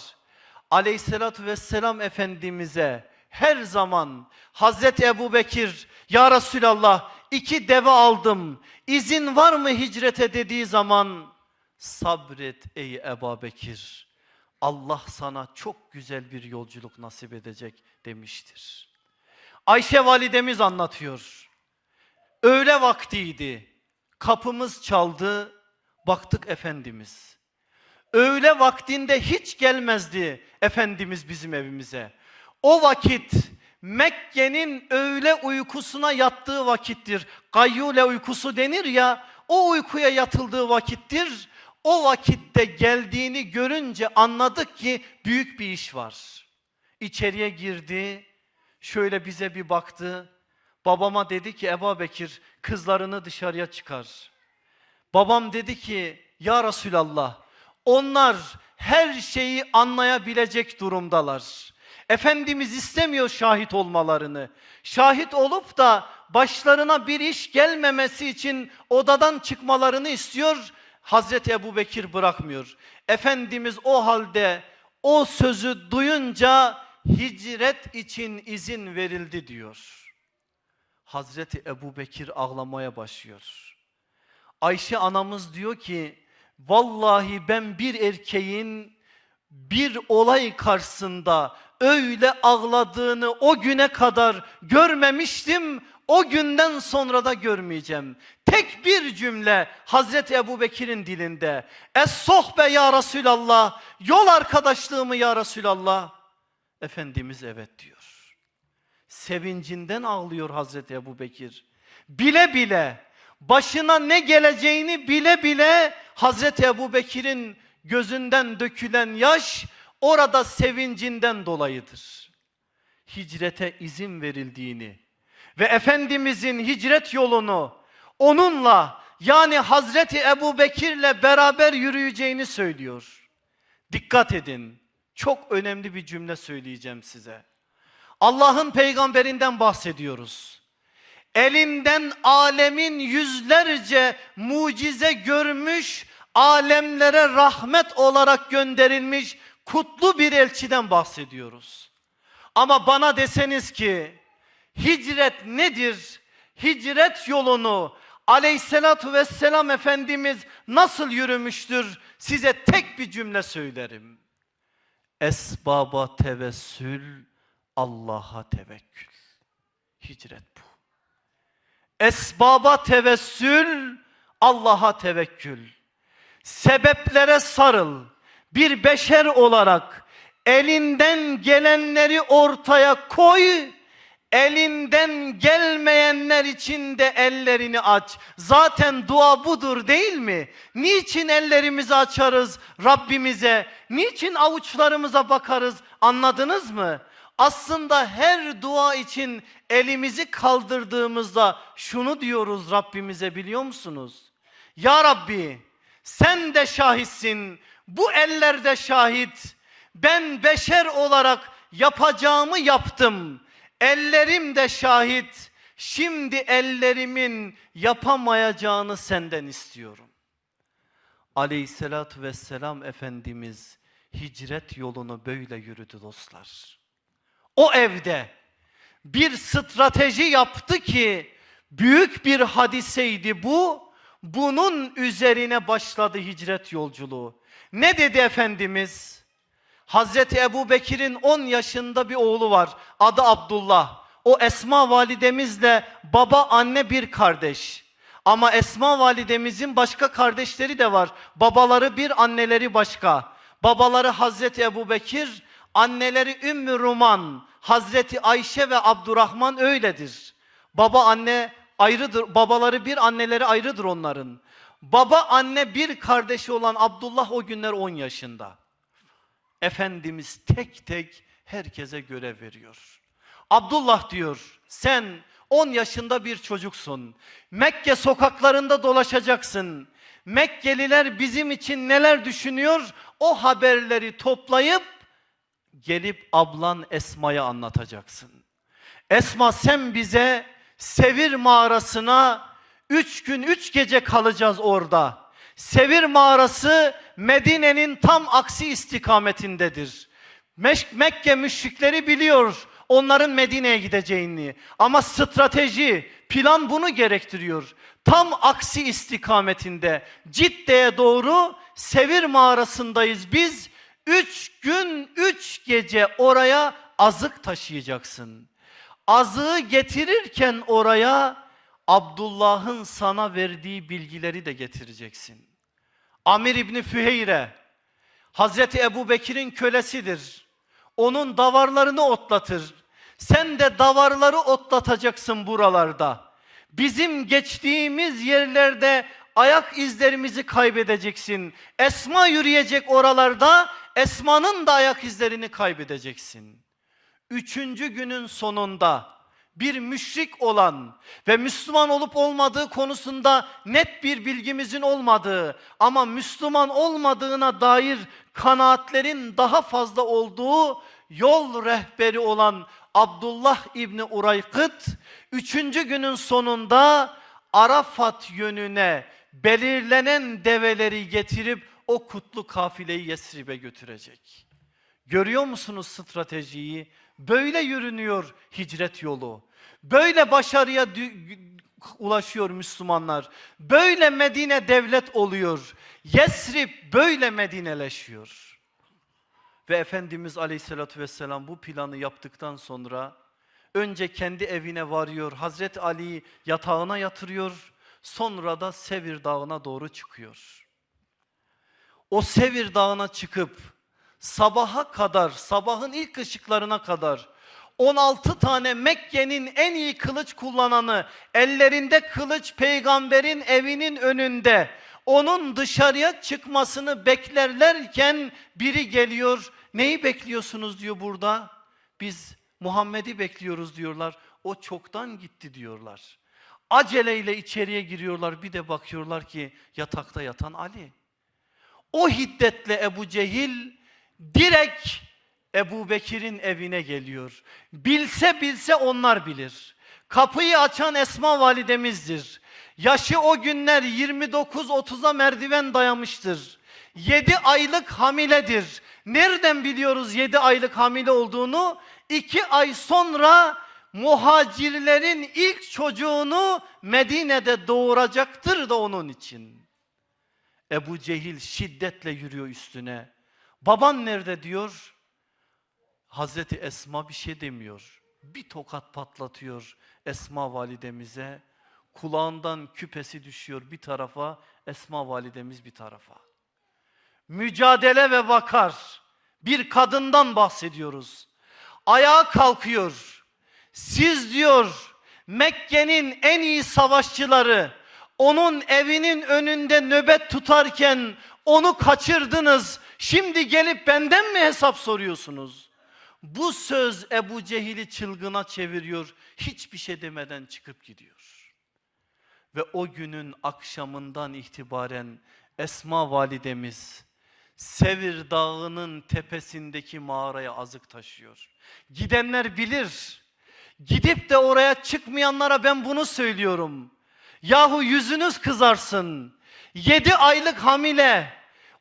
Speaker 1: Aleyhissalatü vesselam Efendimiz'e her zaman Hazreti Ebu Bekir ya Resulallah iki deve aldım izin var mı hicrete dediği zaman sabret ey Ebu Bekir Allah sana çok güzel bir yolculuk nasip edecek demiştir. Ayşe validemiz anlatıyor. Öğle vaktiydi. Kapımız çaldı. Baktık Efendimiz. Öğle vaktinde hiç gelmezdi Efendimiz bizim evimize. O vakit Mekke'nin öğle uykusuna yattığı vakittir. Gayyule uykusu denir ya, o uykuya yatıldığı vakittir. O vakitte geldiğini görünce anladık ki büyük bir iş var. İçeriye girdi, şöyle bize bir baktı. Babama dedi ki Ebu Bekir kızlarını dışarıya çıkar. Babam dedi ki ya Resulallah onlar her şeyi anlayabilecek durumdalar. Efendimiz istemiyor şahit olmalarını. Şahit olup da başlarına bir iş gelmemesi için odadan çıkmalarını istiyor. Hazreti Ebu Bekir bırakmıyor. Efendimiz o halde o sözü duyunca hicret için izin verildi diyor. Hazreti Ebu Bekir ağlamaya başlıyor. Ayşe anamız diyor ki vallahi ben bir erkeğin bir olay karşısında öyle ağladığını o güne kadar görmemiştim. O günden sonra da görmeyeceğim. Tek bir cümle Hazreti Ebu Bekir'in dilinde. Es sohbe ya Resulallah. Yol arkadaşlığımı ya Resulallah. Efendimiz evet diyor. Sevincinden ağlıyor Hazreti Ebu Bekir. Bile bile başına ne geleceğini bile bile Hazreti Ebu Bekir'in gözünden dökülen yaş orada sevincinden dolayıdır. Hicrete izin verildiğini ve Efendimizin hicret yolunu onunla yani Hazreti Ebu Bekir'le beraber yürüyeceğini söylüyor. Dikkat edin. Çok önemli bir cümle söyleyeceğim size. Allah'ın peygamberinden bahsediyoruz. Elinden alemin yüzlerce mucize görmüş, alemlere rahmet olarak gönderilmiş kutlu bir elçiden bahsediyoruz. Ama bana deseniz ki hicret nedir? Hicret yolunu aleyhissalatu vesselam Efendimiz nasıl yürümüştür? Size tek bir cümle söylerim. Esbaba tevessül, Allah'a tevekkül. Hicret bu. Esbaba tevessül, Allah'a tevekkül. Sebeplere sarıl. Bir beşer olarak elinden gelenleri ortaya koy. Elinden gelmeyenler için de ellerini aç. Zaten dua budur değil mi? Niçin ellerimizi açarız Rabbimize? Niçin avuçlarımıza bakarız? Anladınız mı? Aslında her dua için elimizi kaldırdığımızda şunu diyoruz Rabbimize biliyor musunuz? Ya Rabbi sen de şahitsin. Bu eller de şahit. Ben beşer olarak yapacağımı yaptım. Ellerim de şahit. Şimdi ellerimin yapamayacağını senden istiyorum. Aleyhissalatü vesselam Efendimiz hicret yolunu böyle yürüdü dostlar. O evde bir strateji yaptı ki büyük bir hadiseydi bu. Bunun üzerine başladı hicret yolculuğu. Ne dedi Efendimiz? Hazreti Ebu Bekir'in 10 yaşında bir oğlu var. Adı Abdullah. O Esma validemizle baba anne bir kardeş. Ama Esma validemizin başka kardeşleri de var. Babaları bir anneleri başka. Babaları Hazreti Ebu Bekir, anneleri Ümmü Ruman, Hazreti Ayşe ve Abdurrahman öyledir. Baba anne ayrıdır. Babaları bir anneleri ayrıdır onların. Baba anne bir kardeşi olan Abdullah o günler 10 yaşında. Efendimiz tek tek herkese görev veriyor. Abdullah diyor sen 10 yaşında bir çocuksun. Mekke sokaklarında dolaşacaksın. Mekkeliler bizim için neler düşünüyor? O haberleri toplayıp gelip ablan Esma'ya anlatacaksın. Esma sen bize Sevir mağarasına üç gün üç gece kalacağız orada. Sevir mağarası Medine'nin tam aksi istikametindedir. Mekke müşrikleri biliyor onların Medine'ye gideceğini. Ama strateji, plan bunu gerektiriyor. Tam aksi istikametinde Cidde'ye doğru Sevir mağarasındayız biz. Üç gün, üç gece oraya azık taşıyacaksın. Azığı getirirken oraya Abdullah'ın sana verdiği bilgileri de getireceksin. Amir İbni Füheyre, Hazreti Ebu Bekir'in kölesidir. Onun davarlarını otlatır. Sen de davarları otlatacaksın buralarda. Bizim geçtiğimiz yerlerde ayak izlerimizi kaybedeceksin. Esma yürüyecek oralarda, Esma'nın da ayak izlerini kaybedeceksin. Üçüncü günün sonunda bir müşrik olan ve Müslüman olup olmadığı konusunda net bir bilgimizin olmadığı ama Müslüman olmadığına dair kanaatlerin daha fazla olduğu yol rehberi olan Abdullah İbni Uraykıt üçüncü günün sonunda Arafat yönüne belirlenen develeri getirip o kutlu kafileyi Yesrib'e götürecek. Görüyor musunuz stratejiyi? Böyle yürünüyor hicret yolu. Böyle başarıya ulaşıyor Müslümanlar. Böyle Medine devlet oluyor. Yesrib böyle Medineleşiyor. Ve Efendimiz Aleyhisselatü Vesselam bu planı yaptıktan sonra önce kendi evine varıyor. Hazreti Ali'yi yatağına yatırıyor. Sonra da Sevir Dağı'na doğru çıkıyor. O Sevir Dağı'na çıkıp sabaha kadar, sabahın ilk ışıklarına kadar 16 tane Mekke'nin en iyi kılıç kullananı ellerinde kılıç peygamberin evinin önünde onun dışarıya çıkmasını beklerlerken biri geliyor Neyi bekliyorsunuz diyor burada. Biz Muhammed'i bekliyoruz diyorlar. O çoktan gitti diyorlar. Aceleyle içeriye giriyorlar. Bir de bakıyorlar ki yatakta yatan Ali. O hiddetle Ebu Cehil direkt Ebu Bekir'in evine geliyor. Bilse bilse onlar bilir. Kapıyı açan Esma validemizdir. Yaşı o günler 29-30'a merdiven dayamıştır. 7 aylık hamiledir. Nereden biliyoruz 7 aylık hamile olduğunu? 2 ay sonra muhacirlerin ilk çocuğunu Medine'de doğuracaktır da onun için. Ebu Cehil şiddetle yürüyor üstüne. Baban nerede diyor. Hazreti Esma bir şey demiyor. Bir tokat patlatıyor Esma validemize. Kulağından küpesi düşüyor bir tarafa, Esma validemiz bir tarafa. Mücadele ve vakar. Bir kadından bahsediyoruz. Ayağa kalkıyor. Siz diyor Mekke'nin en iyi savaşçıları onun evinin önünde nöbet tutarken onu kaçırdınız. Şimdi gelip benden mi hesap soruyorsunuz? Bu söz Ebu Cehil'i çılgına çeviriyor. Hiçbir şey demeden çıkıp gidiyor. Ve o günün akşamından itibaren Esma validemiz Sevir dağının tepesindeki mağaraya azık taşıyor. Gidenler bilir. Gidip de oraya çıkmayanlara ben bunu söylüyorum. Yahu yüzünüz kızarsın. 7 aylık hamile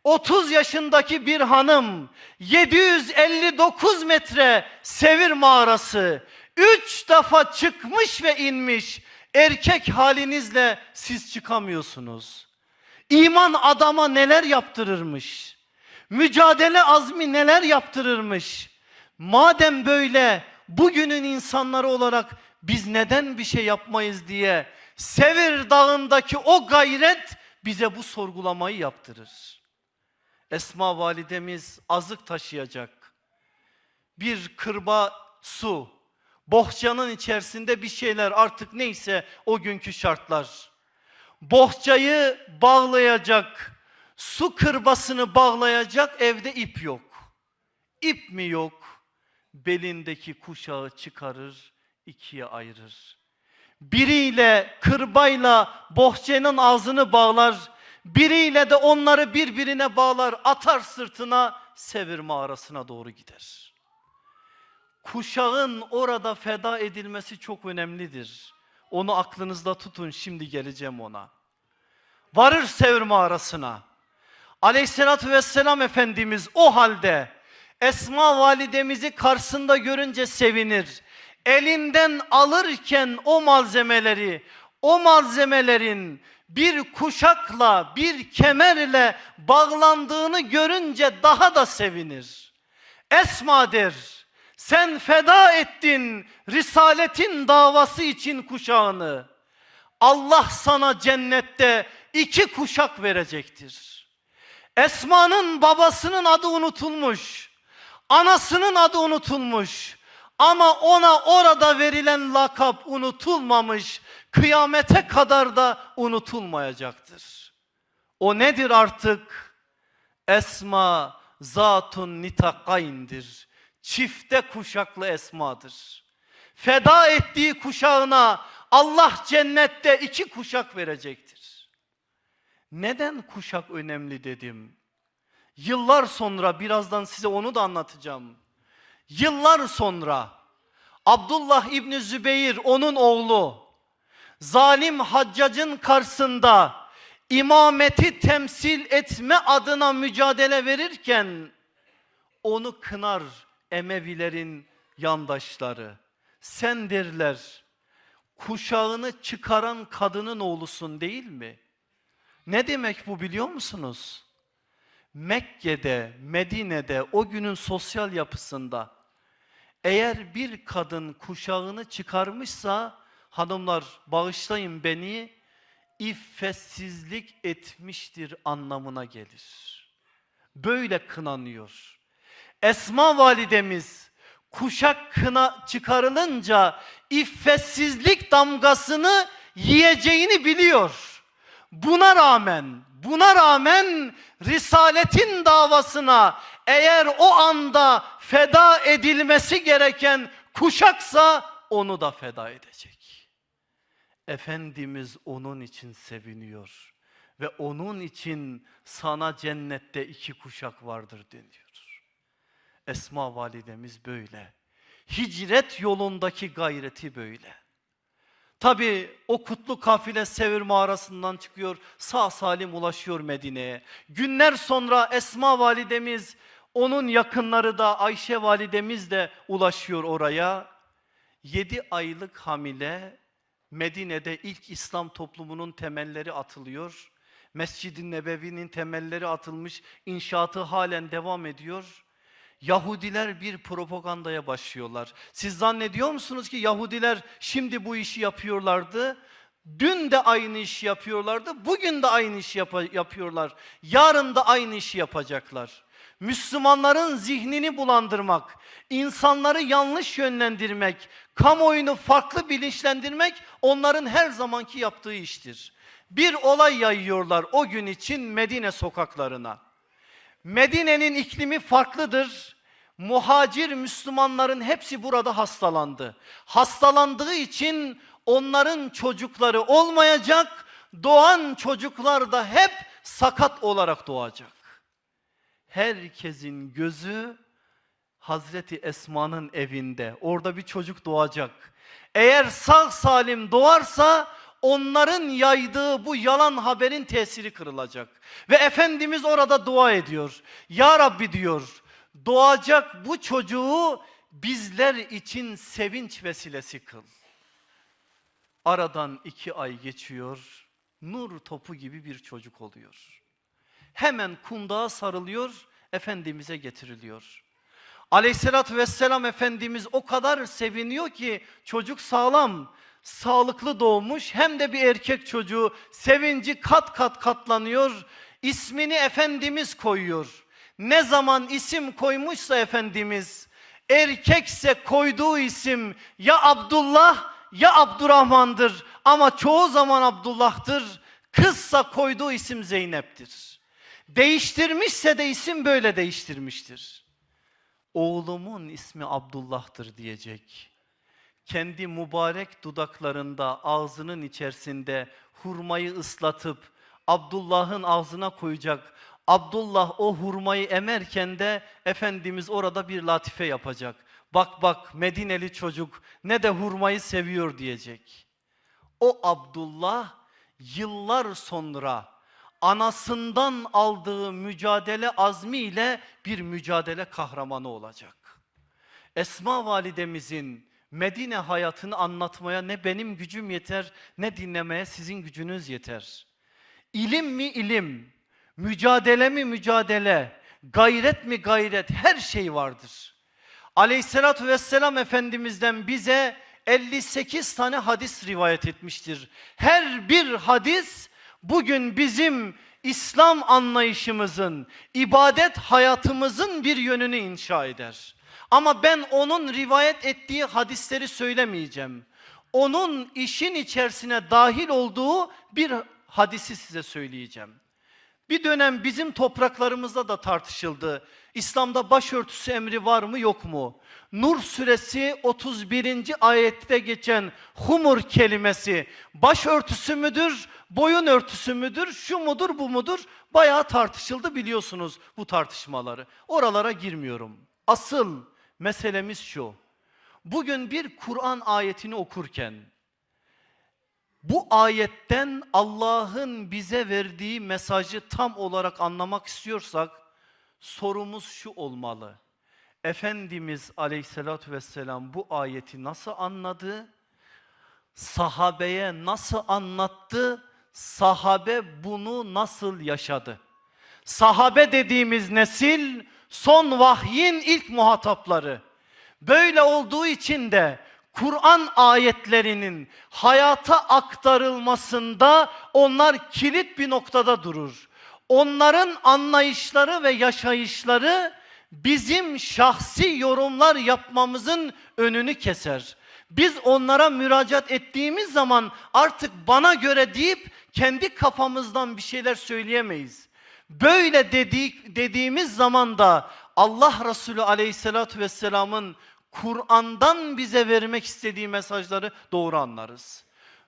Speaker 1: 30 yaşındaki bir hanım 759 metre Sevir mağarası 3 defa çıkmış ve inmiş. Erkek halinizle siz çıkamıyorsunuz. İman adama neler yaptırırmış. Mücadele azmi neler yaptırırmış. Madem böyle bugünün insanları olarak biz neden bir şey yapmayız diye Sevir dağındaki o gayret bize bu sorgulamayı yaptırır. Esma validemiz azık taşıyacak. Bir kırba su, bohçanın içerisinde bir şeyler artık neyse o günkü şartlar. Bohçayı bağlayacak, su kırbasını bağlayacak evde ip yok. İp mi yok? Belindeki kuşağı çıkarır, ikiye ayırır. Biriyle kırbayla bohçanın ağzını bağlar, biriyle de onları birbirine bağlar, atar sırtına, Sevir mağarasına doğru gider. Kuşağın orada feda edilmesi çok önemlidir. Onu aklınızda tutun, şimdi geleceğim ona. Varır Sevir mağarasına. Aleyhissalatü vesselam Efendimiz o halde Esma validemizi karşısında görünce sevinir. Elinden alırken o malzemeleri, o malzemelerin bir kuşakla, bir kemerle bağlandığını görünce daha da sevinir. Esma der, sen feda ettin risaletin davası için kuşağını. Allah sana cennette iki kuşak verecektir. Esma'nın babasının adı unutulmuş. Anasının adı unutulmuş. Ama ona orada verilen lakap unutulmamış. Kıyamete kadar da unutulmayacaktır. O nedir artık? Esma zatun nitakayndir. Çifte kuşaklı esmadır. Feda ettiği kuşağına Allah cennette iki kuşak verecektir. Neden kuşak önemli dedim? Yıllar sonra birazdan size onu da anlatacağım. Yıllar sonra Abdullah İbni Zübeyir onun oğlu zalim haccacın karşısında imameti temsil etme adına mücadele verirken onu kınar Emevilerin yandaşları. Sen derler kuşağını çıkaran kadının oğlusun değil mi? Ne demek bu biliyor musunuz? Mekke'de, Medine'de o günün sosyal yapısında eğer bir kadın kuşağını çıkarmışsa hanımlar bağışlayın beni iffetsizlik etmiştir anlamına gelir. Böyle kınanıyor. Esma validemiz kuşak kına çıkarılınca iffetsizlik damgasını yiyeceğini biliyor. Buna rağmen, buna rağmen Risaletin davasına eğer o anda feda edilmesi gereken kuşaksa onu da feda edecek. Efendimiz onun için seviniyor ve onun için sana cennette iki kuşak vardır deniyor. Esma validemiz böyle. Hicret yolundaki gayreti böyle. Tabi o kutlu kafile Sevir mağarasından çıkıyor, sağ salim ulaşıyor Medine'ye. Günler sonra Esma validemiz, onun yakınları da Ayşe validemiz de ulaşıyor oraya. 7 aylık hamile Medine'de ilk İslam toplumunun temelleri atılıyor. Mescid-i Nebevi'nin temelleri atılmış, inşaatı halen devam ediyor. Yahudiler bir propagandaya başlıyorlar. Siz zannediyor musunuz ki Yahudiler şimdi bu işi yapıyorlardı? Dün de aynı işi yapıyorlardı, bugün de aynı işi yap yapıyorlar. Yarın da aynı işi yapacaklar. Müslümanların zihnini bulandırmak, insanları yanlış yönlendirmek, kamuoyunu farklı bilinçlendirmek onların her zamanki yaptığı iştir. Bir olay yayıyorlar o gün için Medine sokaklarına. Medine'nin iklimi farklıdır. Muhacir Müslümanların hepsi burada hastalandı. Hastalandığı için onların çocukları olmayacak, doğan çocuklar da hep sakat olarak doğacak. Herkesin gözü Hazreti Esma'nın evinde. Orada bir çocuk doğacak. Eğer sağ salim doğarsa onların yaydığı bu yalan haberin tesiri kırılacak. Ve Efendimiz orada dua ediyor. Ya Rabbi diyor doğacak bu çocuğu bizler için sevinç vesilesi kıl. Aradan iki ay geçiyor. Nur topu gibi bir çocuk oluyor. Hemen kundağa sarılıyor, Efendimiz'e getiriliyor. Aleyhissalatü vesselam Efendimiz o kadar seviniyor ki çocuk sağlam, sağlıklı doğmuş hem de bir erkek çocuğu sevinci kat kat katlanıyor. İsmini Efendimiz koyuyor. Ne zaman isim koymuşsa Efendimiz erkekse koyduğu isim ya Abdullah ya Abdurrahman'dır ama çoğu zaman Abdullah'tır. Kızsa koyduğu isim Zeynep'tir. Değiştirmişse de isim böyle değiştirmiştir. Oğlumun ismi Abdullah'tır diyecek. Kendi mübarek dudaklarında ağzının içerisinde hurmayı ıslatıp Abdullah'ın ağzına koyacak. Abdullah o hurmayı emerken de Efendimiz orada bir latife yapacak. Bak bak Medineli çocuk ne de hurmayı seviyor diyecek. O Abdullah yıllar sonra anasından aldığı mücadele azmiyle bir mücadele kahramanı olacak. Esma validemizin Medine hayatını anlatmaya ne benim gücüm yeter ne dinlemeye sizin gücünüz yeter. İlim mi ilim, mücadele mi mücadele, gayret mi gayret her şey vardır. Aleyhissalatü vesselam Efendimiz'den bize 58 tane hadis rivayet etmiştir. Her bir hadis bugün bizim İslam anlayışımızın, ibadet hayatımızın bir yönünü inşa eder. Ama ben onun rivayet ettiği hadisleri söylemeyeceğim. Onun işin içerisine dahil olduğu bir hadisi size söyleyeceğim. Bir dönem bizim topraklarımızda da tartışıldı. İslam'da başörtüsü emri var mı yok mu? Nur suresi 31. ayette geçen humur kelimesi başörtüsü müdür, boyun örtüsü müdür, şu mudur bu mudur? Bayağı tartışıldı biliyorsunuz bu tartışmaları. Oralara girmiyorum. Asıl meselemiz şu. Bugün bir Kur'an ayetini okurken bu ayetten Allah'ın bize verdiği mesajı tam olarak anlamak istiyorsak sorumuz şu olmalı. Efendimiz aleyhissalatü vesselam bu ayeti nasıl anladı? Sahabeye nasıl anlattı? Sahabe bunu nasıl yaşadı? Sahabe dediğimiz nesil son vahyin ilk muhatapları. Böyle olduğu için de Kur'an ayetlerinin hayata aktarılmasında onlar kilit bir noktada durur. Onların anlayışları ve yaşayışları bizim şahsi yorumlar yapmamızın önünü keser. Biz onlara müracaat ettiğimiz zaman artık bana göre deyip kendi kafamızdan bir şeyler söyleyemeyiz. Böyle dedik, dediğimiz zaman da Allah Resulü aleyhissalatü vesselamın Kur'an'dan bize vermek istediği mesajları doğru anlarız.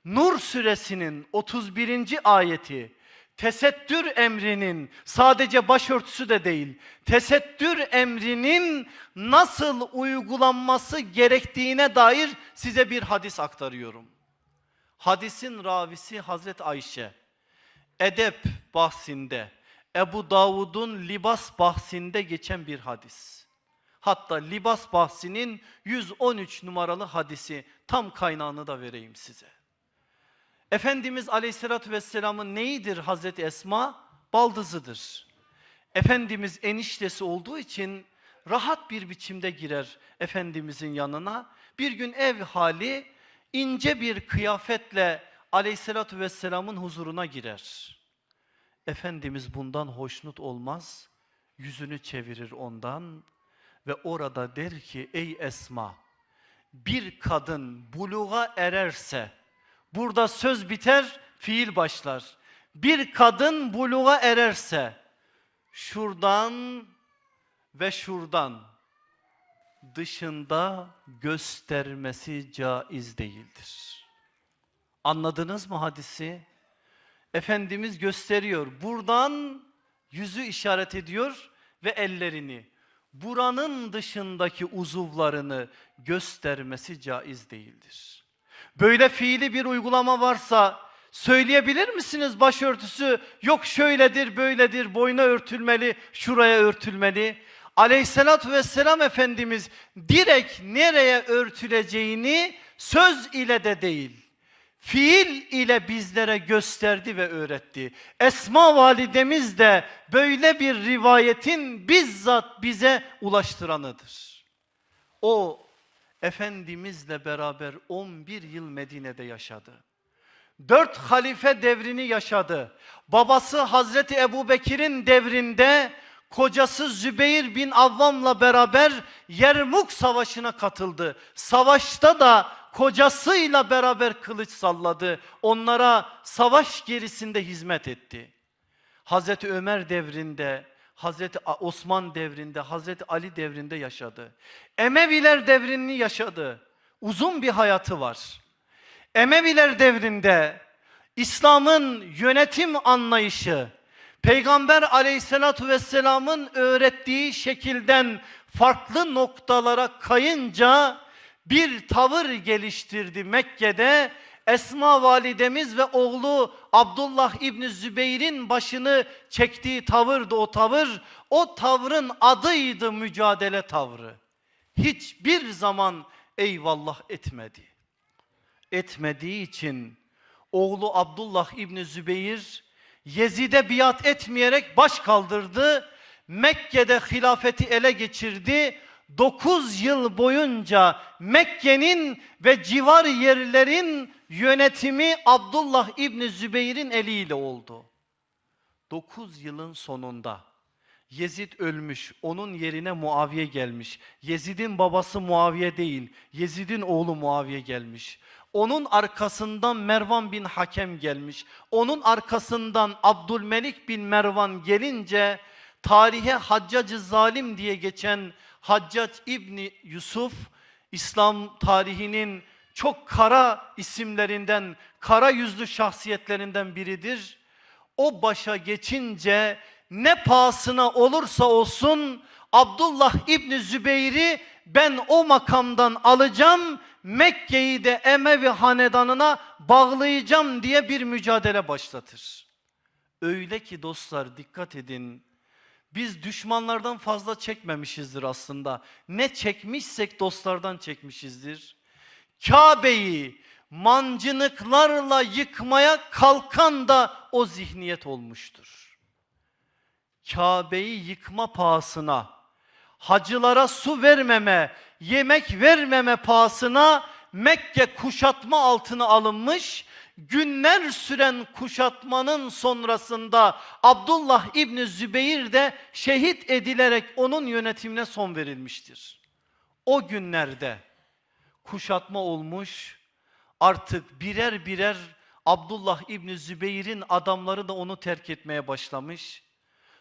Speaker 1: Nur suresinin 31. ayeti tesettür emrinin sadece başörtüsü de değil, tesettür emrinin nasıl uygulanması gerektiğine dair size bir hadis aktarıyorum. Hadisin ravisi Hazret Ayşe. Edep bahsinde, Ebu Davud'un libas bahsinde geçen bir hadis. Hatta libas bahsinin 113 numaralı hadisi tam kaynağını da vereyim size. Efendimiz Aleyhisselatü Vesselam'ın neyidir Hazreti Esma? Baldızıdır. Efendimiz eniştesi olduğu için rahat bir biçimde girer Efendimizin yanına. Bir gün ev hali ince bir kıyafetle Aleyhisselatü Vesselam'ın huzuruna girer. Efendimiz bundan hoşnut olmaz, yüzünü çevirir ondan ve orada der ki ey Esma bir kadın buluğa ererse burada söz biter fiil başlar. Bir kadın buluğa ererse şuradan ve şuradan dışında göstermesi caiz değildir. Anladınız mı hadisi? Efendimiz gösteriyor. Buradan yüzü işaret ediyor ve ellerini. Buranın dışındaki uzuvlarını göstermesi caiz değildir. Böyle fiili bir uygulama varsa söyleyebilir misiniz başörtüsü yok şöyledir böyledir boyuna örtülmeli şuraya örtülmeli. Aleyhissalatü vesselam Efendimiz direkt nereye örtüleceğini söz ile de değil fiil ile bizlere gösterdi ve öğretti. Esma validemiz de böyle bir rivayetin bizzat bize ulaştıranıdır. O Efendimizle beraber 11 yıl Medine'de yaşadı. Dört halife devrini yaşadı. Babası Hazreti Ebu Bekir'in devrinde kocası Zübeyir bin Avvam'la beraber Yermuk Savaşı'na katıldı. Savaşta da kocasıyla beraber kılıç salladı. Onlara savaş gerisinde hizmet etti. Hazreti Ömer devrinde, Hazreti Osman devrinde, Hazreti Ali devrinde yaşadı. Emeviler devrini yaşadı. Uzun bir hayatı var. Emeviler devrinde İslam'ın yönetim anlayışı, Peygamber aleyhissalatu vesselamın öğrettiği şekilden farklı noktalara kayınca bir tavır geliştirdi Mekke'de. Esma validemiz ve oğlu Abdullah İbni Zübeyir'in başını çektiği tavırdı o tavır. O tavrın adıydı mücadele tavrı. Hiçbir zaman eyvallah etmedi. Etmediği için oğlu Abdullah İbni Zübeyir Yezid'e biat etmeyerek baş kaldırdı. Mekke'de hilafeti ele geçirdi. 9 yıl boyunca Mekke'nin ve civar yerlerin yönetimi Abdullah İbni Zübeyir'in eliyle oldu. 9 yılın sonunda Yezid ölmüş, onun yerine Muaviye gelmiş. Yezid'in babası Muaviye değil, Yezid'in oğlu Muaviye gelmiş. Onun arkasından Mervan bin Hakem gelmiş. Onun arkasından Abdülmelik bin Mervan gelince tarihe Haccacı Zalim diye geçen Haccac İbni Yusuf İslam tarihinin çok kara isimlerinden, kara yüzlü şahsiyetlerinden biridir. O başa geçince ne pahasına olursa olsun Abdullah İbni Zübeyir'i ben o makamdan alacağım, Mekke'yi de Emevi hanedanına bağlayacağım diye bir mücadele başlatır. Öyle ki dostlar dikkat edin, biz düşmanlardan fazla çekmemişizdir aslında. Ne çekmişsek dostlardan çekmişizdir. Kabe'yi mancınıklarla yıkmaya kalkan da o zihniyet olmuştur. Kabe'yi yıkma pahasına, hacılara su vermeme, yemek vermeme pahasına Mekke kuşatma altına alınmış günler süren kuşatmanın sonrasında Abdullah İbni Zübeyir de şehit edilerek onun yönetimine son verilmiştir. O günlerde kuşatma olmuş artık birer birer Abdullah İbni Zübeyir'in adamları da onu terk etmeye başlamış.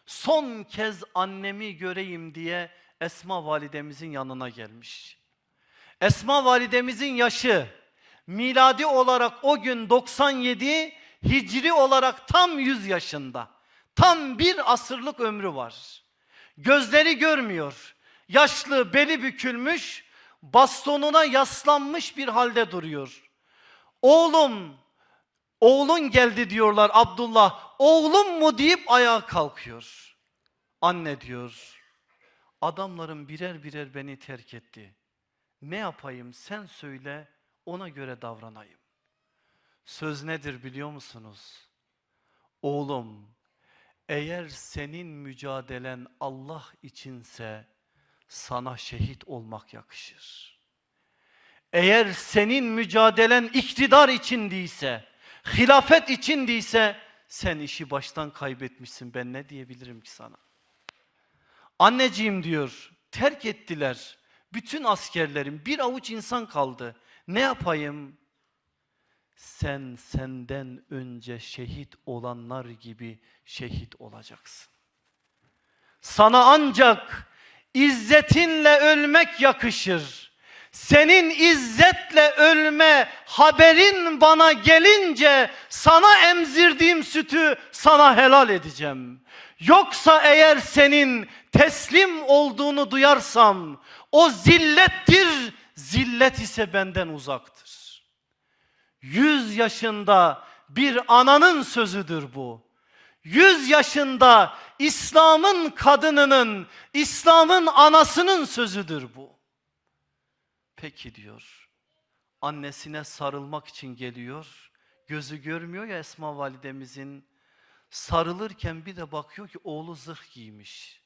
Speaker 1: son kez annemi göreyim diye Esma validemizin yanına gelmiş. Esma validemizin yaşı miladi olarak o gün 97, hicri olarak tam 100 yaşında. Tam bir asırlık ömrü var. Gözleri görmüyor. Yaşlı, beli bükülmüş, bastonuna yaslanmış bir halde duruyor. Oğlum, oğlun geldi diyorlar Abdullah. Oğlum mu deyip ayağa kalkıyor. Anne diyor, adamların birer birer beni terk etti. Ne yapayım sen söyle ona göre davranayım. Söz nedir biliyor musunuz? Oğlum eğer senin mücadelen Allah içinse sana şehit olmak yakışır. Eğer senin mücadelen iktidar için değilse, hilafet için değilse sen işi baştan kaybetmişsin. Ben ne diyebilirim ki sana? Anneciğim diyor, terk ettiler. Bütün askerlerim bir avuç insan kaldı. Ne yapayım? Sen senden önce şehit olanlar gibi şehit olacaksın. Sana ancak izzetinle ölmek yakışır. Senin izzetle ölme haberin bana gelince sana emzirdiğim sütü sana helal edeceğim. Yoksa eğer senin teslim olduğunu duyarsam o zillettir, zillet ise benden uzaktır. Yüz yaşında bir ananın sözüdür bu. Yüz yaşında İslam'ın kadınının, İslam'ın anasının sözüdür bu. Peki diyor, annesine sarılmak için geliyor. Gözü görmüyor ya Esma validemizin. Sarılırken bir de bakıyor ki oğlu zırh giymiş.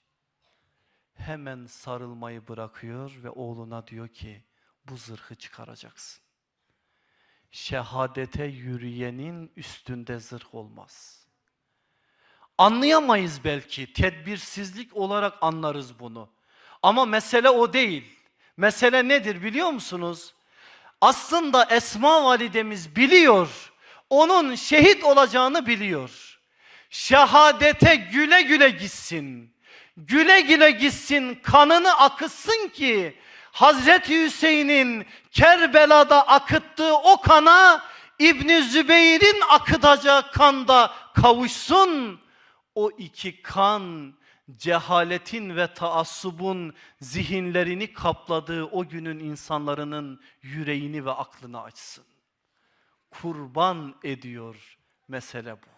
Speaker 1: Hemen sarılmayı bırakıyor ve oğluna diyor ki bu zırhı çıkaracaksın. Şehadete yürüyenin üstünde zırh olmaz. Anlayamayız belki, tedbirsizlik olarak anlarız bunu. Ama mesele o değil. Mesele nedir biliyor musunuz? Aslında Esma validemiz biliyor, onun şehit olacağını biliyor. Şehadete güle güle gitsin. Güle güle gitsin, kanını akıtsın ki Hazreti Hüseyin'in Kerbela'da akıttığı o kana İbn Zübeyir'in akıtacağı kanda kavuşsun. O iki kan cehaletin ve taassubun zihinlerini kapladığı o günün insanların yüreğini ve aklını açsın. Kurban ediyor mesele bu.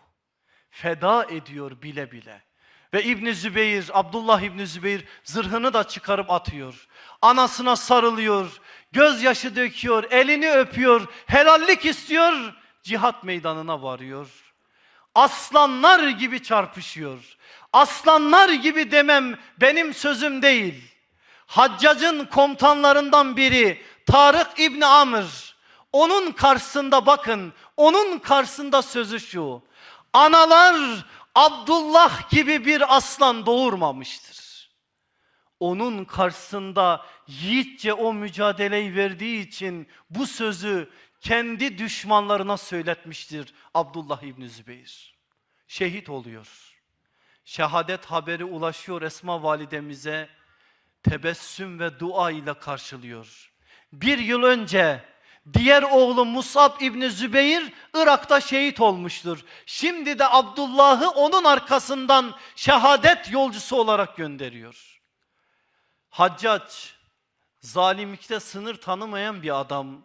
Speaker 1: Feda ediyor bile bile. Ve İbn Zübeyir, Abdullah İbn Zübeyir zırhını da çıkarıp atıyor. Anasına sarılıyor, gözyaşı döküyor, elini öpüyor, helallik istiyor, cihat meydanına varıyor. Aslanlar gibi çarpışıyor. Aslanlar gibi demem benim sözüm değil. Haccacın komutanlarından biri Tarık İbni Amr. Onun karşısında bakın, onun karşısında sözü şu. Analar Abdullah gibi bir aslan doğurmamıştır. Onun karşısında yiğitçe o mücadeleyi verdiği için bu sözü kendi düşmanlarına söyletmiştir Abdullah İbni Zübeyir. Şehit oluyor. Şehadet haberi ulaşıyor Esma validemize. Tebessüm ve dua ile karşılıyor. Bir yıl önce diğer oğlu Musab İbni Zübeyir Irak'ta şehit olmuştur. Şimdi de Abdullah'ı onun arkasından şehadet yolcusu olarak gönderiyor. Haccac, zalimlikte sınır tanımayan bir adam.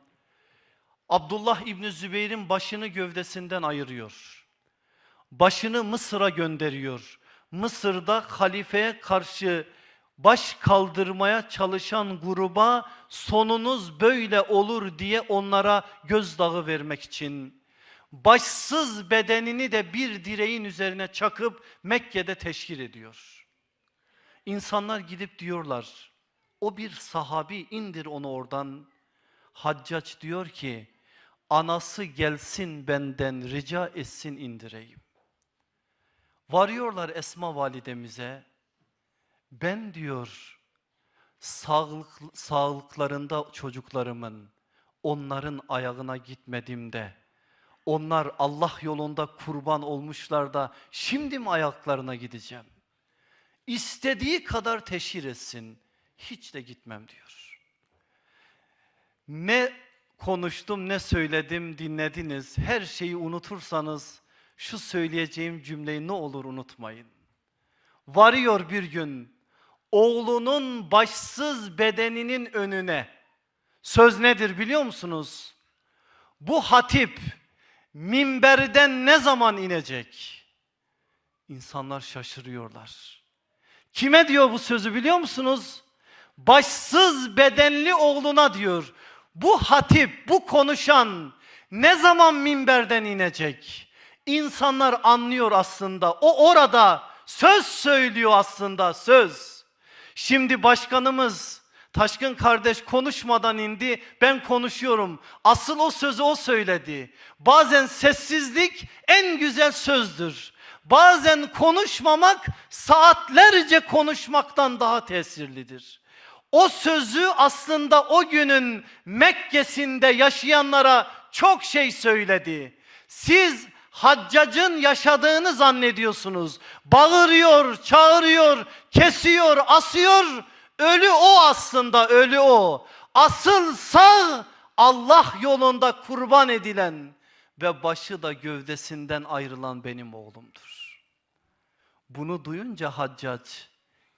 Speaker 1: Abdullah İbni Zübeyir'in başını gövdesinden ayırıyor. Başını Mısır'a gönderiyor. Mısır'da halifeye karşı baş kaldırmaya çalışan gruba sonunuz böyle olur diye onlara gözdağı vermek için başsız bedenini de bir direğin üzerine çakıp Mekke'de teşkil ediyor. İnsanlar gidip diyorlar o bir sahabi indir onu oradan. Haccac diyor ki anası gelsin benden rica etsin indireyim. Varıyorlar Esma validemize. Ben diyor sağlık, sağlıklarında çocuklarımın onların ayağına gitmedim de onlar Allah yolunda kurban olmuşlar da şimdi mi ayaklarına gideceğim? İstediği kadar teşhir etsin. Hiç de gitmem diyor. Ne konuştum ne söyledim dinlediniz. Her şeyi unutursanız şu söyleyeceğim cümleyi ne olur unutmayın. Varıyor bir gün oğlunun başsız bedeninin önüne. Söz nedir biliyor musunuz? Bu hatip minberden ne zaman inecek? İnsanlar şaşırıyorlar. Kime diyor bu sözü biliyor musunuz? Başsız bedenli oğluna diyor. Bu hatip, bu konuşan ne zaman minberden inecek? İnsanlar anlıyor aslında. O orada söz söylüyor aslında söz. Şimdi başkanımız Taşkın kardeş konuşmadan indi. Ben konuşuyorum. Asıl o sözü o söyledi. Bazen sessizlik en güzel sözdür. Bazen konuşmamak saatlerce konuşmaktan daha tesirlidir. O sözü aslında o günün Mekke'sinde yaşayanlara çok şey söyledi. Siz haccacın yaşadığını zannediyorsunuz. Bağırıyor, çağırıyor, kesiyor, asıyor. Ölü o aslında, ölü o. Asıl sağ Allah yolunda kurban edilen ve başı da gövdesinden ayrılan benim oğlumdur. Bunu duyunca haccac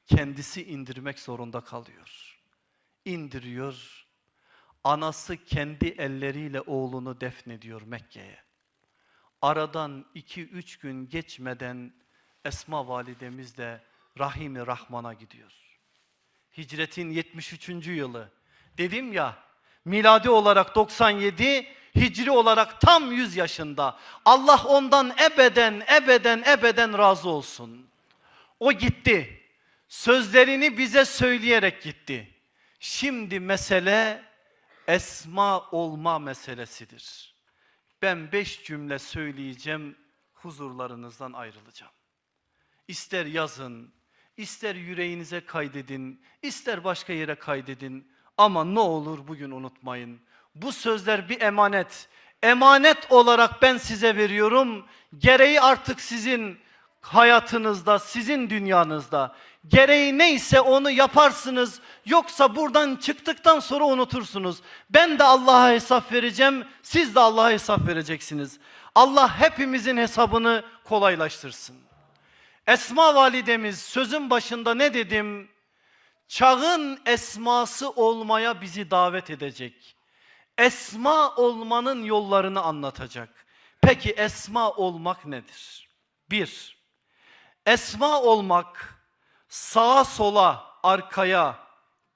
Speaker 1: kendisi indirmek zorunda kalıyor. İndiriyor. Anası kendi elleriyle oğlunu defnediyor Mekke'ye. Aradan iki üç gün geçmeden Esma validemiz de Rahimi Rahman'a gidiyor. Hicretin 73. yılı. Dedim ya miladi olarak 97, hicri olarak tam 100 yaşında. Allah ondan ebeden ebeden ebeden razı olsun. O gitti. Sözlerini bize söyleyerek gitti. Şimdi mesele esma olma meselesidir. Ben beş cümle söyleyeceğim, huzurlarınızdan ayrılacağım. İster yazın, ister yüreğinize kaydedin, ister başka yere kaydedin. Ama ne olur bugün unutmayın. Bu sözler bir emanet. Emanet olarak ben size veriyorum. Gereği artık sizin hayatınızda, sizin dünyanızda. Gereği neyse onu yaparsınız. Yoksa buradan çıktıktan sonra unutursunuz. Ben de Allah'a hesap vereceğim. Siz de Allah'a hesap vereceksiniz. Allah hepimizin hesabını kolaylaştırsın. Esma validemiz sözün başında ne dedim? Çağın esması olmaya bizi davet edecek. Esma olmanın yollarını anlatacak. Peki esma olmak nedir? Bir, esma olmak sağa sola arkaya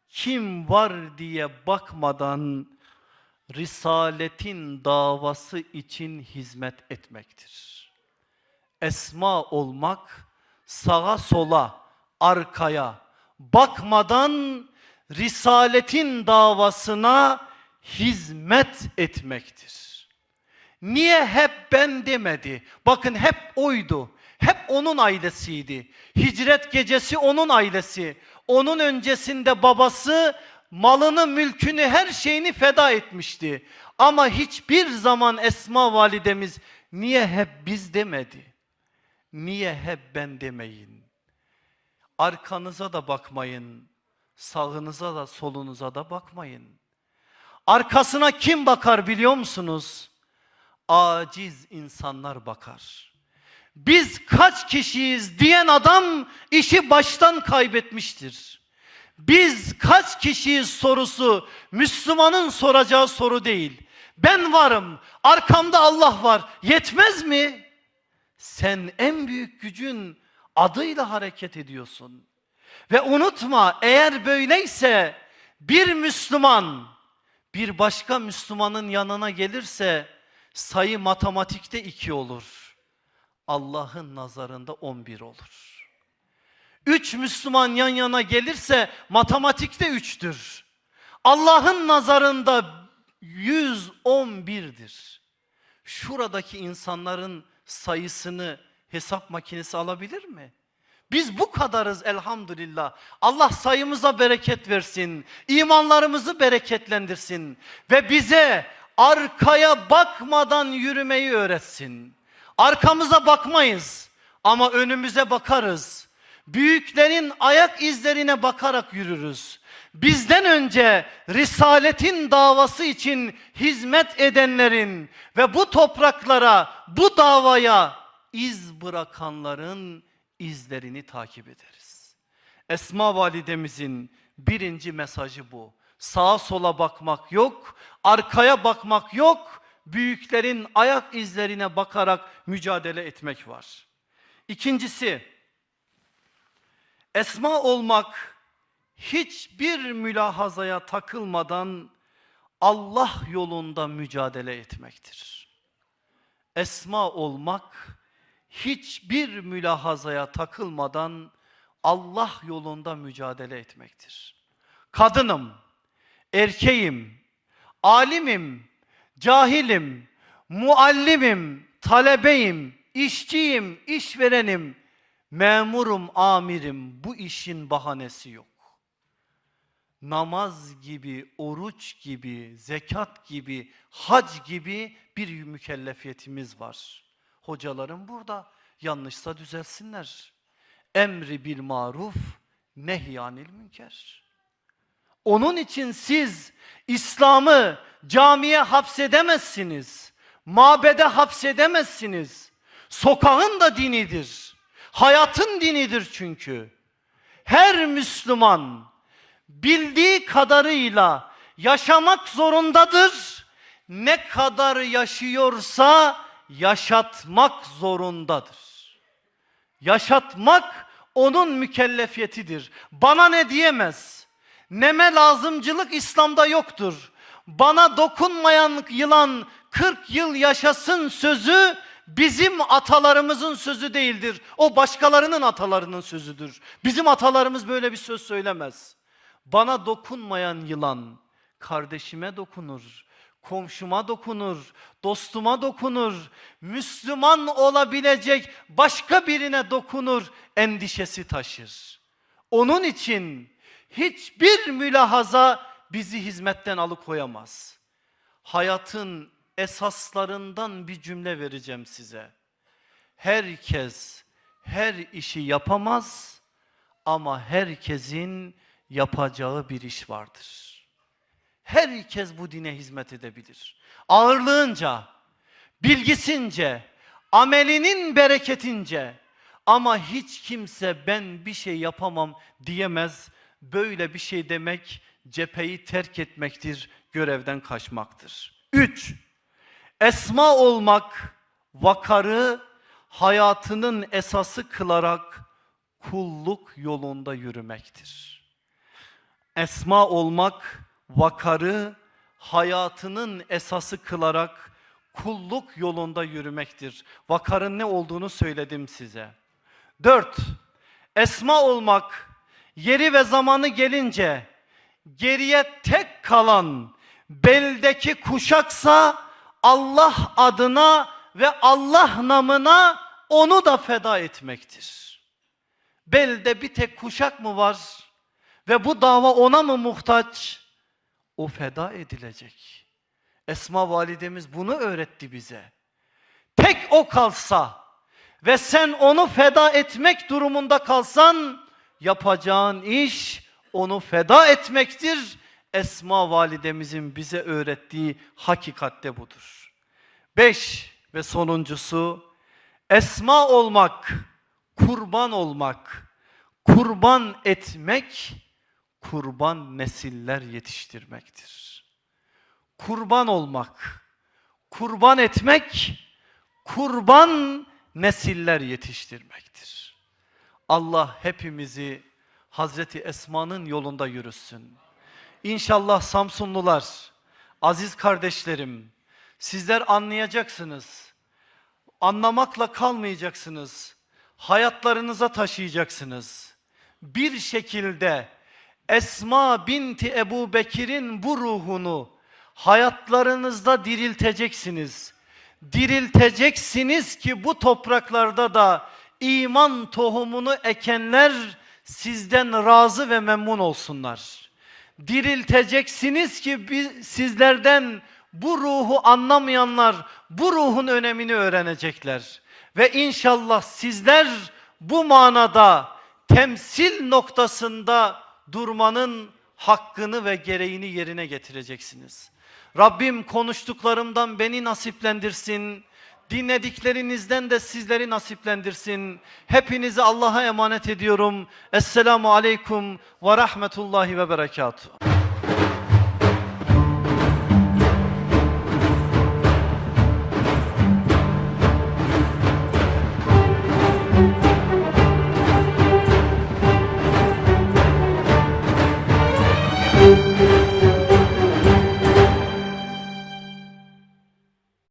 Speaker 1: kim var diye bakmadan risaletin davası için hizmet etmektir. Esma olmak sağa sola arkaya bakmadan risaletin davasına hizmet etmektir. Niye hep ben demedi? Bakın hep oydu. Hep onun ailesiydi. Hicret gecesi onun ailesi. Onun öncesinde babası malını, mülkünü, her şeyini feda etmişti. Ama hiçbir zaman Esma validemiz niye hep biz demedi? Niye hep ben demeyin? Arkanıza da bakmayın. Sağınıza da solunuza da bakmayın. Arkasına kim bakar biliyor musunuz? Aciz insanlar bakar. Biz kaç kişiyiz diyen adam işi baştan kaybetmiştir. Biz kaç kişiyiz sorusu Müslümanın soracağı soru değil. Ben varım, arkamda Allah var. Yetmez mi? Sen en büyük gücün adıyla hareket ediyorsun. Ve unutma eğer böyleyse bir Müslüman bir başka Müslümanın yanına gelirse sayı matematikte iki olur. Allah'ın nazarında on bir olur. Üç Müslüman yan yana gelirse matematikte üçtür. Allah'ın nazarında yüz on birdir. Şuradaki insanların sayısını hesap makinesi alabilir mi? Biz bu kadarız elhamdülillah. Allah sayımıza bereket versin. imanlarımızı bereketlendirsin. Ve bize arkaya bakmadan yürümeyi öğretsin. Arkamıza bakmayız ama önümüze bakarız. büyüklerin ayak izlerine bakarak yürürüz. Bizden önce risaletin davası için hizmet edenlerin ve bu topraklara, bu davaya iz bırakanların izlerini takip ederiz. Esma validemizin birinci mesajı bu. Sağa sola bakmak yok, arkaya bakmak yok, büyüklerin ayak izlerine bakarak mücadele etmek var. İkincisi, esma olmak hiçbir mülahazaya takılmadan Allah yolunda mücadele etmektir. Esma olmak hiçbir mülahazaya takılmadan Allah yolunda mücadele etmektir. Kadınım, erkeğim, alimim, cahilim, muallimim, talebeyim, işçiyim, işverenim, memurum, amirim bu işin bahanesi yok. Namaz gibi, oruç gibi, zekat gibi, hac gibi bir mükellefiyetimiz var. Hocalarım burada yanlışsa düzelsinler. Emri bil maruf, nehyanil münker. Onun için siz İslam'ı camiye hapsedemezsiniz. Mabede hapsedemezsiniz. Sokağın da dinidir. Hayatın dinidir çünkü. Her Müslüman bildiği kadarıyla yaşamak zorundadır. Ne kadar yaşıyorsa yaşatmak zorundadır. Yaşatmak onun mükellefiyetidir. Bana ne diyemez? Neme lazımcılık İslam'da yoktur. Bana dokunmayan yılan 40 yıl yaşasın sözü bizim atalarımızın sözü değildir. O başkalarının atalarının sözüdür. Bizim atalarımız böyle bir söz söylemez. Bana dokunmayan yılan kardeşime dokunur, komşuma dokunur, dostuma dokunur, Müslüman olabilecek başka birine dokunur endişesi taşır. Onun için hiçbir mülahaza bizi hizmetten alıkoyamaz. Hayatın esaslarından bir cümle vereceğim size. Herkes her işi yapamaz ama herkesin yapacağı bir iş vardır. Herkes bu dine hizmet edebilir. Ağırlığınca, bilgisince, amelinin bereketince ama hiç kimse ben bir şey yapamam diyemez. Böyle bir şey demek cepheyi terk etmektir, görevden kaçmaktır. Üç, esma olmak vakarı hayatının esası kılarak kulluk yolunda yürümektir. Esma olmak vakarı hayatının esası kılarak kulluk yolunda yürümektir. Vakarın ne olduğunu söyledim size. Dört, esma olmak yeri ve zamanı gelince geriye tek kalan beldeki kuşaksa Allah adına ve Allah namına onu da feda etmektir. Belde bir tek kuşak mı var ve bu dava ona mı muhtaç? o feda edilecek. Esma validemiz bunu öğretti bize. Tek o kalsa ve sen onu feda etmek durumunda kalsan yapacağın iş onu feda etmektir. Esma validemizin bize öğrettiği hakikatte budur. Beş ve sonuncusu esma olmak, kurban olmak, kurban etmek kurban nesiller yetiştirmektir. Kurban olmak, kurban etmek, kurban nesiller yetiştirmektir. Allah hepimizi Hazreti Esma'nın yolunda yürüsün. İnşallah Samsunlular, aziz kardeşlerim, sizler anlayacaksınız. Anlamakla kalmayacaksınız. Hayatlarınıza taşıyacaksınız. Bir şekilde Esma binti Ebu Bekir'in bu ruhunu hayatlarınızda dirilteceksiniz. Dirilteceksiniz ki bu topraklarda da iman tohumunu ekenler sizden razı ve memnun olsunlar. Dirilteceksiniz ki sizlerden bu ruhu anlamayanlar bu ruhun önemini öğrenecekler. Ve inşallah sizler bu manada temsil noktasında durmanın hakkını ve gereğini yerine getireceksiniz. Rabbim konuştuklarımdan beni nasiplendirsin. Dinlediklerinizden de sizleri nasiplendirsin. Hepinizi Allah'a emanet ediyorum. Esselamu Aleyküm ve Rahmetullahi ve Berekatuhu.